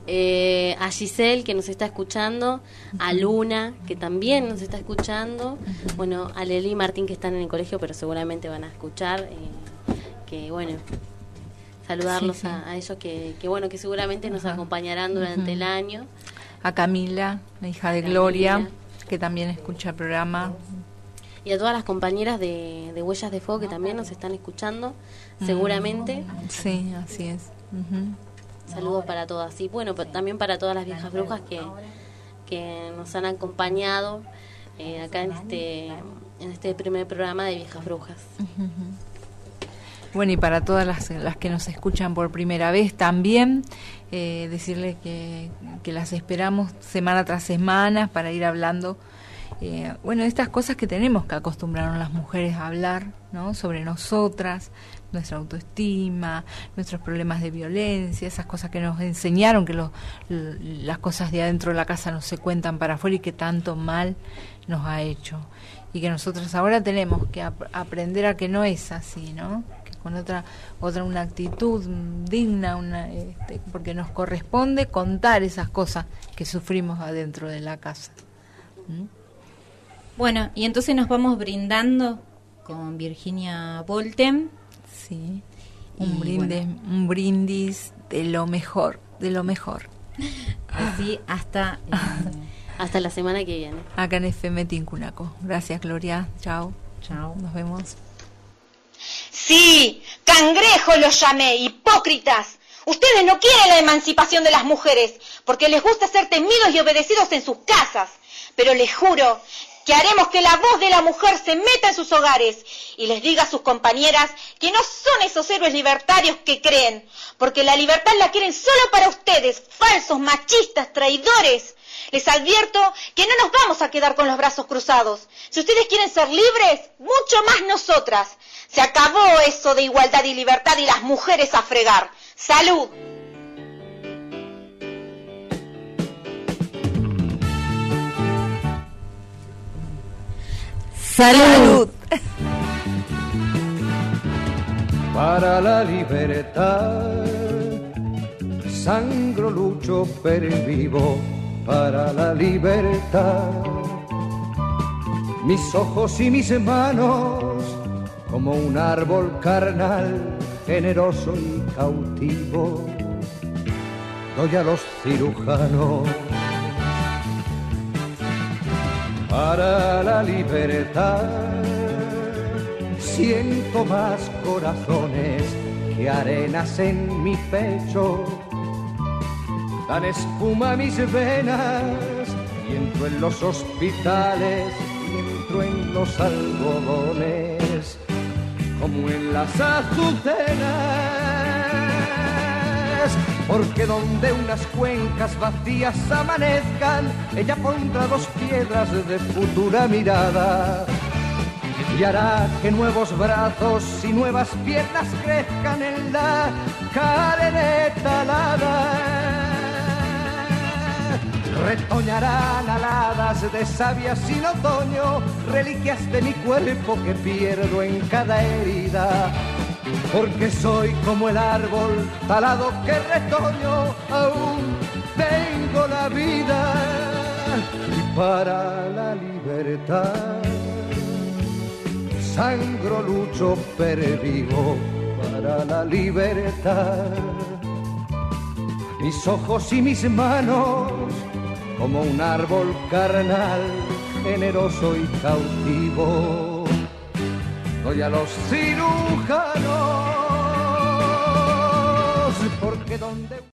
Eh, a Giselle que nos está escuchando, a Luna que también nos está escuchando, bueno, a Leli y Martín que están en el colegio pero seguramente van a escuchar, eh, que bueno, saludarlos Sí, sí. A, a ellos que, que bueno, que seguramente nos acompañarán durante el año. A Camila, la hija de Gloria, que también escucha el programa. Y a todas las compañeras de, de Huellas de Fuego que también nos están escuchando, seguramente. Sí, así es. Saludos para todas. Y bueno, también para todas las viejas brujas que, que nos han acompañado eh, acá en este, en este primer programa de viejas brujas. Bueno, y para todas las, las que nos escuchan por primera vez también, eh, decirles que, que las esperamos semana tras semana para ir hablando eh, bueno, estas cosas que tenemos que acostumbrarnos las mujeres a hablar, ¿no? Sobre nosotras, nuestra autoestima, nuestros problemas de violencia, esas cosas que nos enseñaron que lo, las cosas de adentro de la casa no se cuentan para afuera y que tanto mal nos ha hecho. Y que nosotros ahora tenemos que ap- aprender a que no es así, ¿no? Con otra, otra una actitud digna, una, este, porque nos corresponde contar esas cosas que sufrimos adentro de la casa. ¿Mm? Bueno, y entonces nos vamos brindando con Virginia Volten. Sí. Un brindis, un brindis de lo mejor, de lo mejor. Así hasta hasta la semana que viene. Acá en FM Tincunaco. Gracias, Gloria. Chao. Chao. Nos vemos. Sí, cangrejo los llamé, hipócritas. Ustedes no quieren la emancipación de las mujeres porque les gusta ser temidos y obedecidos en sus casas. Pero les juro que haremos que la voz de la mujer se meta en sus hogares y les diga a sus compañeras que no son esos héroes libertarios que creen, porque la libertad la quieren solo para ustedes, falsos, machistas, traidores. Les advierto que no nos vamos a quedar con los brazos cruzados. Si ustedes quieren ser libres, mucho más nosotras. Se acabó eso de igualdad y libertad y las mujeres a fregar. Salud. Salud. Para la libertad, sangro, lucho, vivo para la libertad. Mis ojos y mis manos, como un árbol carnal, generoso y cautivo, doy a los cirujanos. Para la libertad, siento más corazones que arenas en mi pecho. Dan espuma a mis venas y entro en los hospitales y entro en los algodones como en las azucenas. Porque donde unas cuencas vacías amanezcan, ella pondrá dos piedras de futura mirada y hará que nuevos brazos y nuevas piernas crezcan en la carne talada. Retoñarán aladas de savia sin otoño, reliquias de mi cuerpo que pierdo en cada herida. Porque soy como el árbol talado que retoño, aún tengo la vida y para la libertad sangro, lucho, pervivo para la libertad. Mis ojos y mis manos, como un árbol carnal, generoso y cautivo, doy a los cirujanos, porque donde...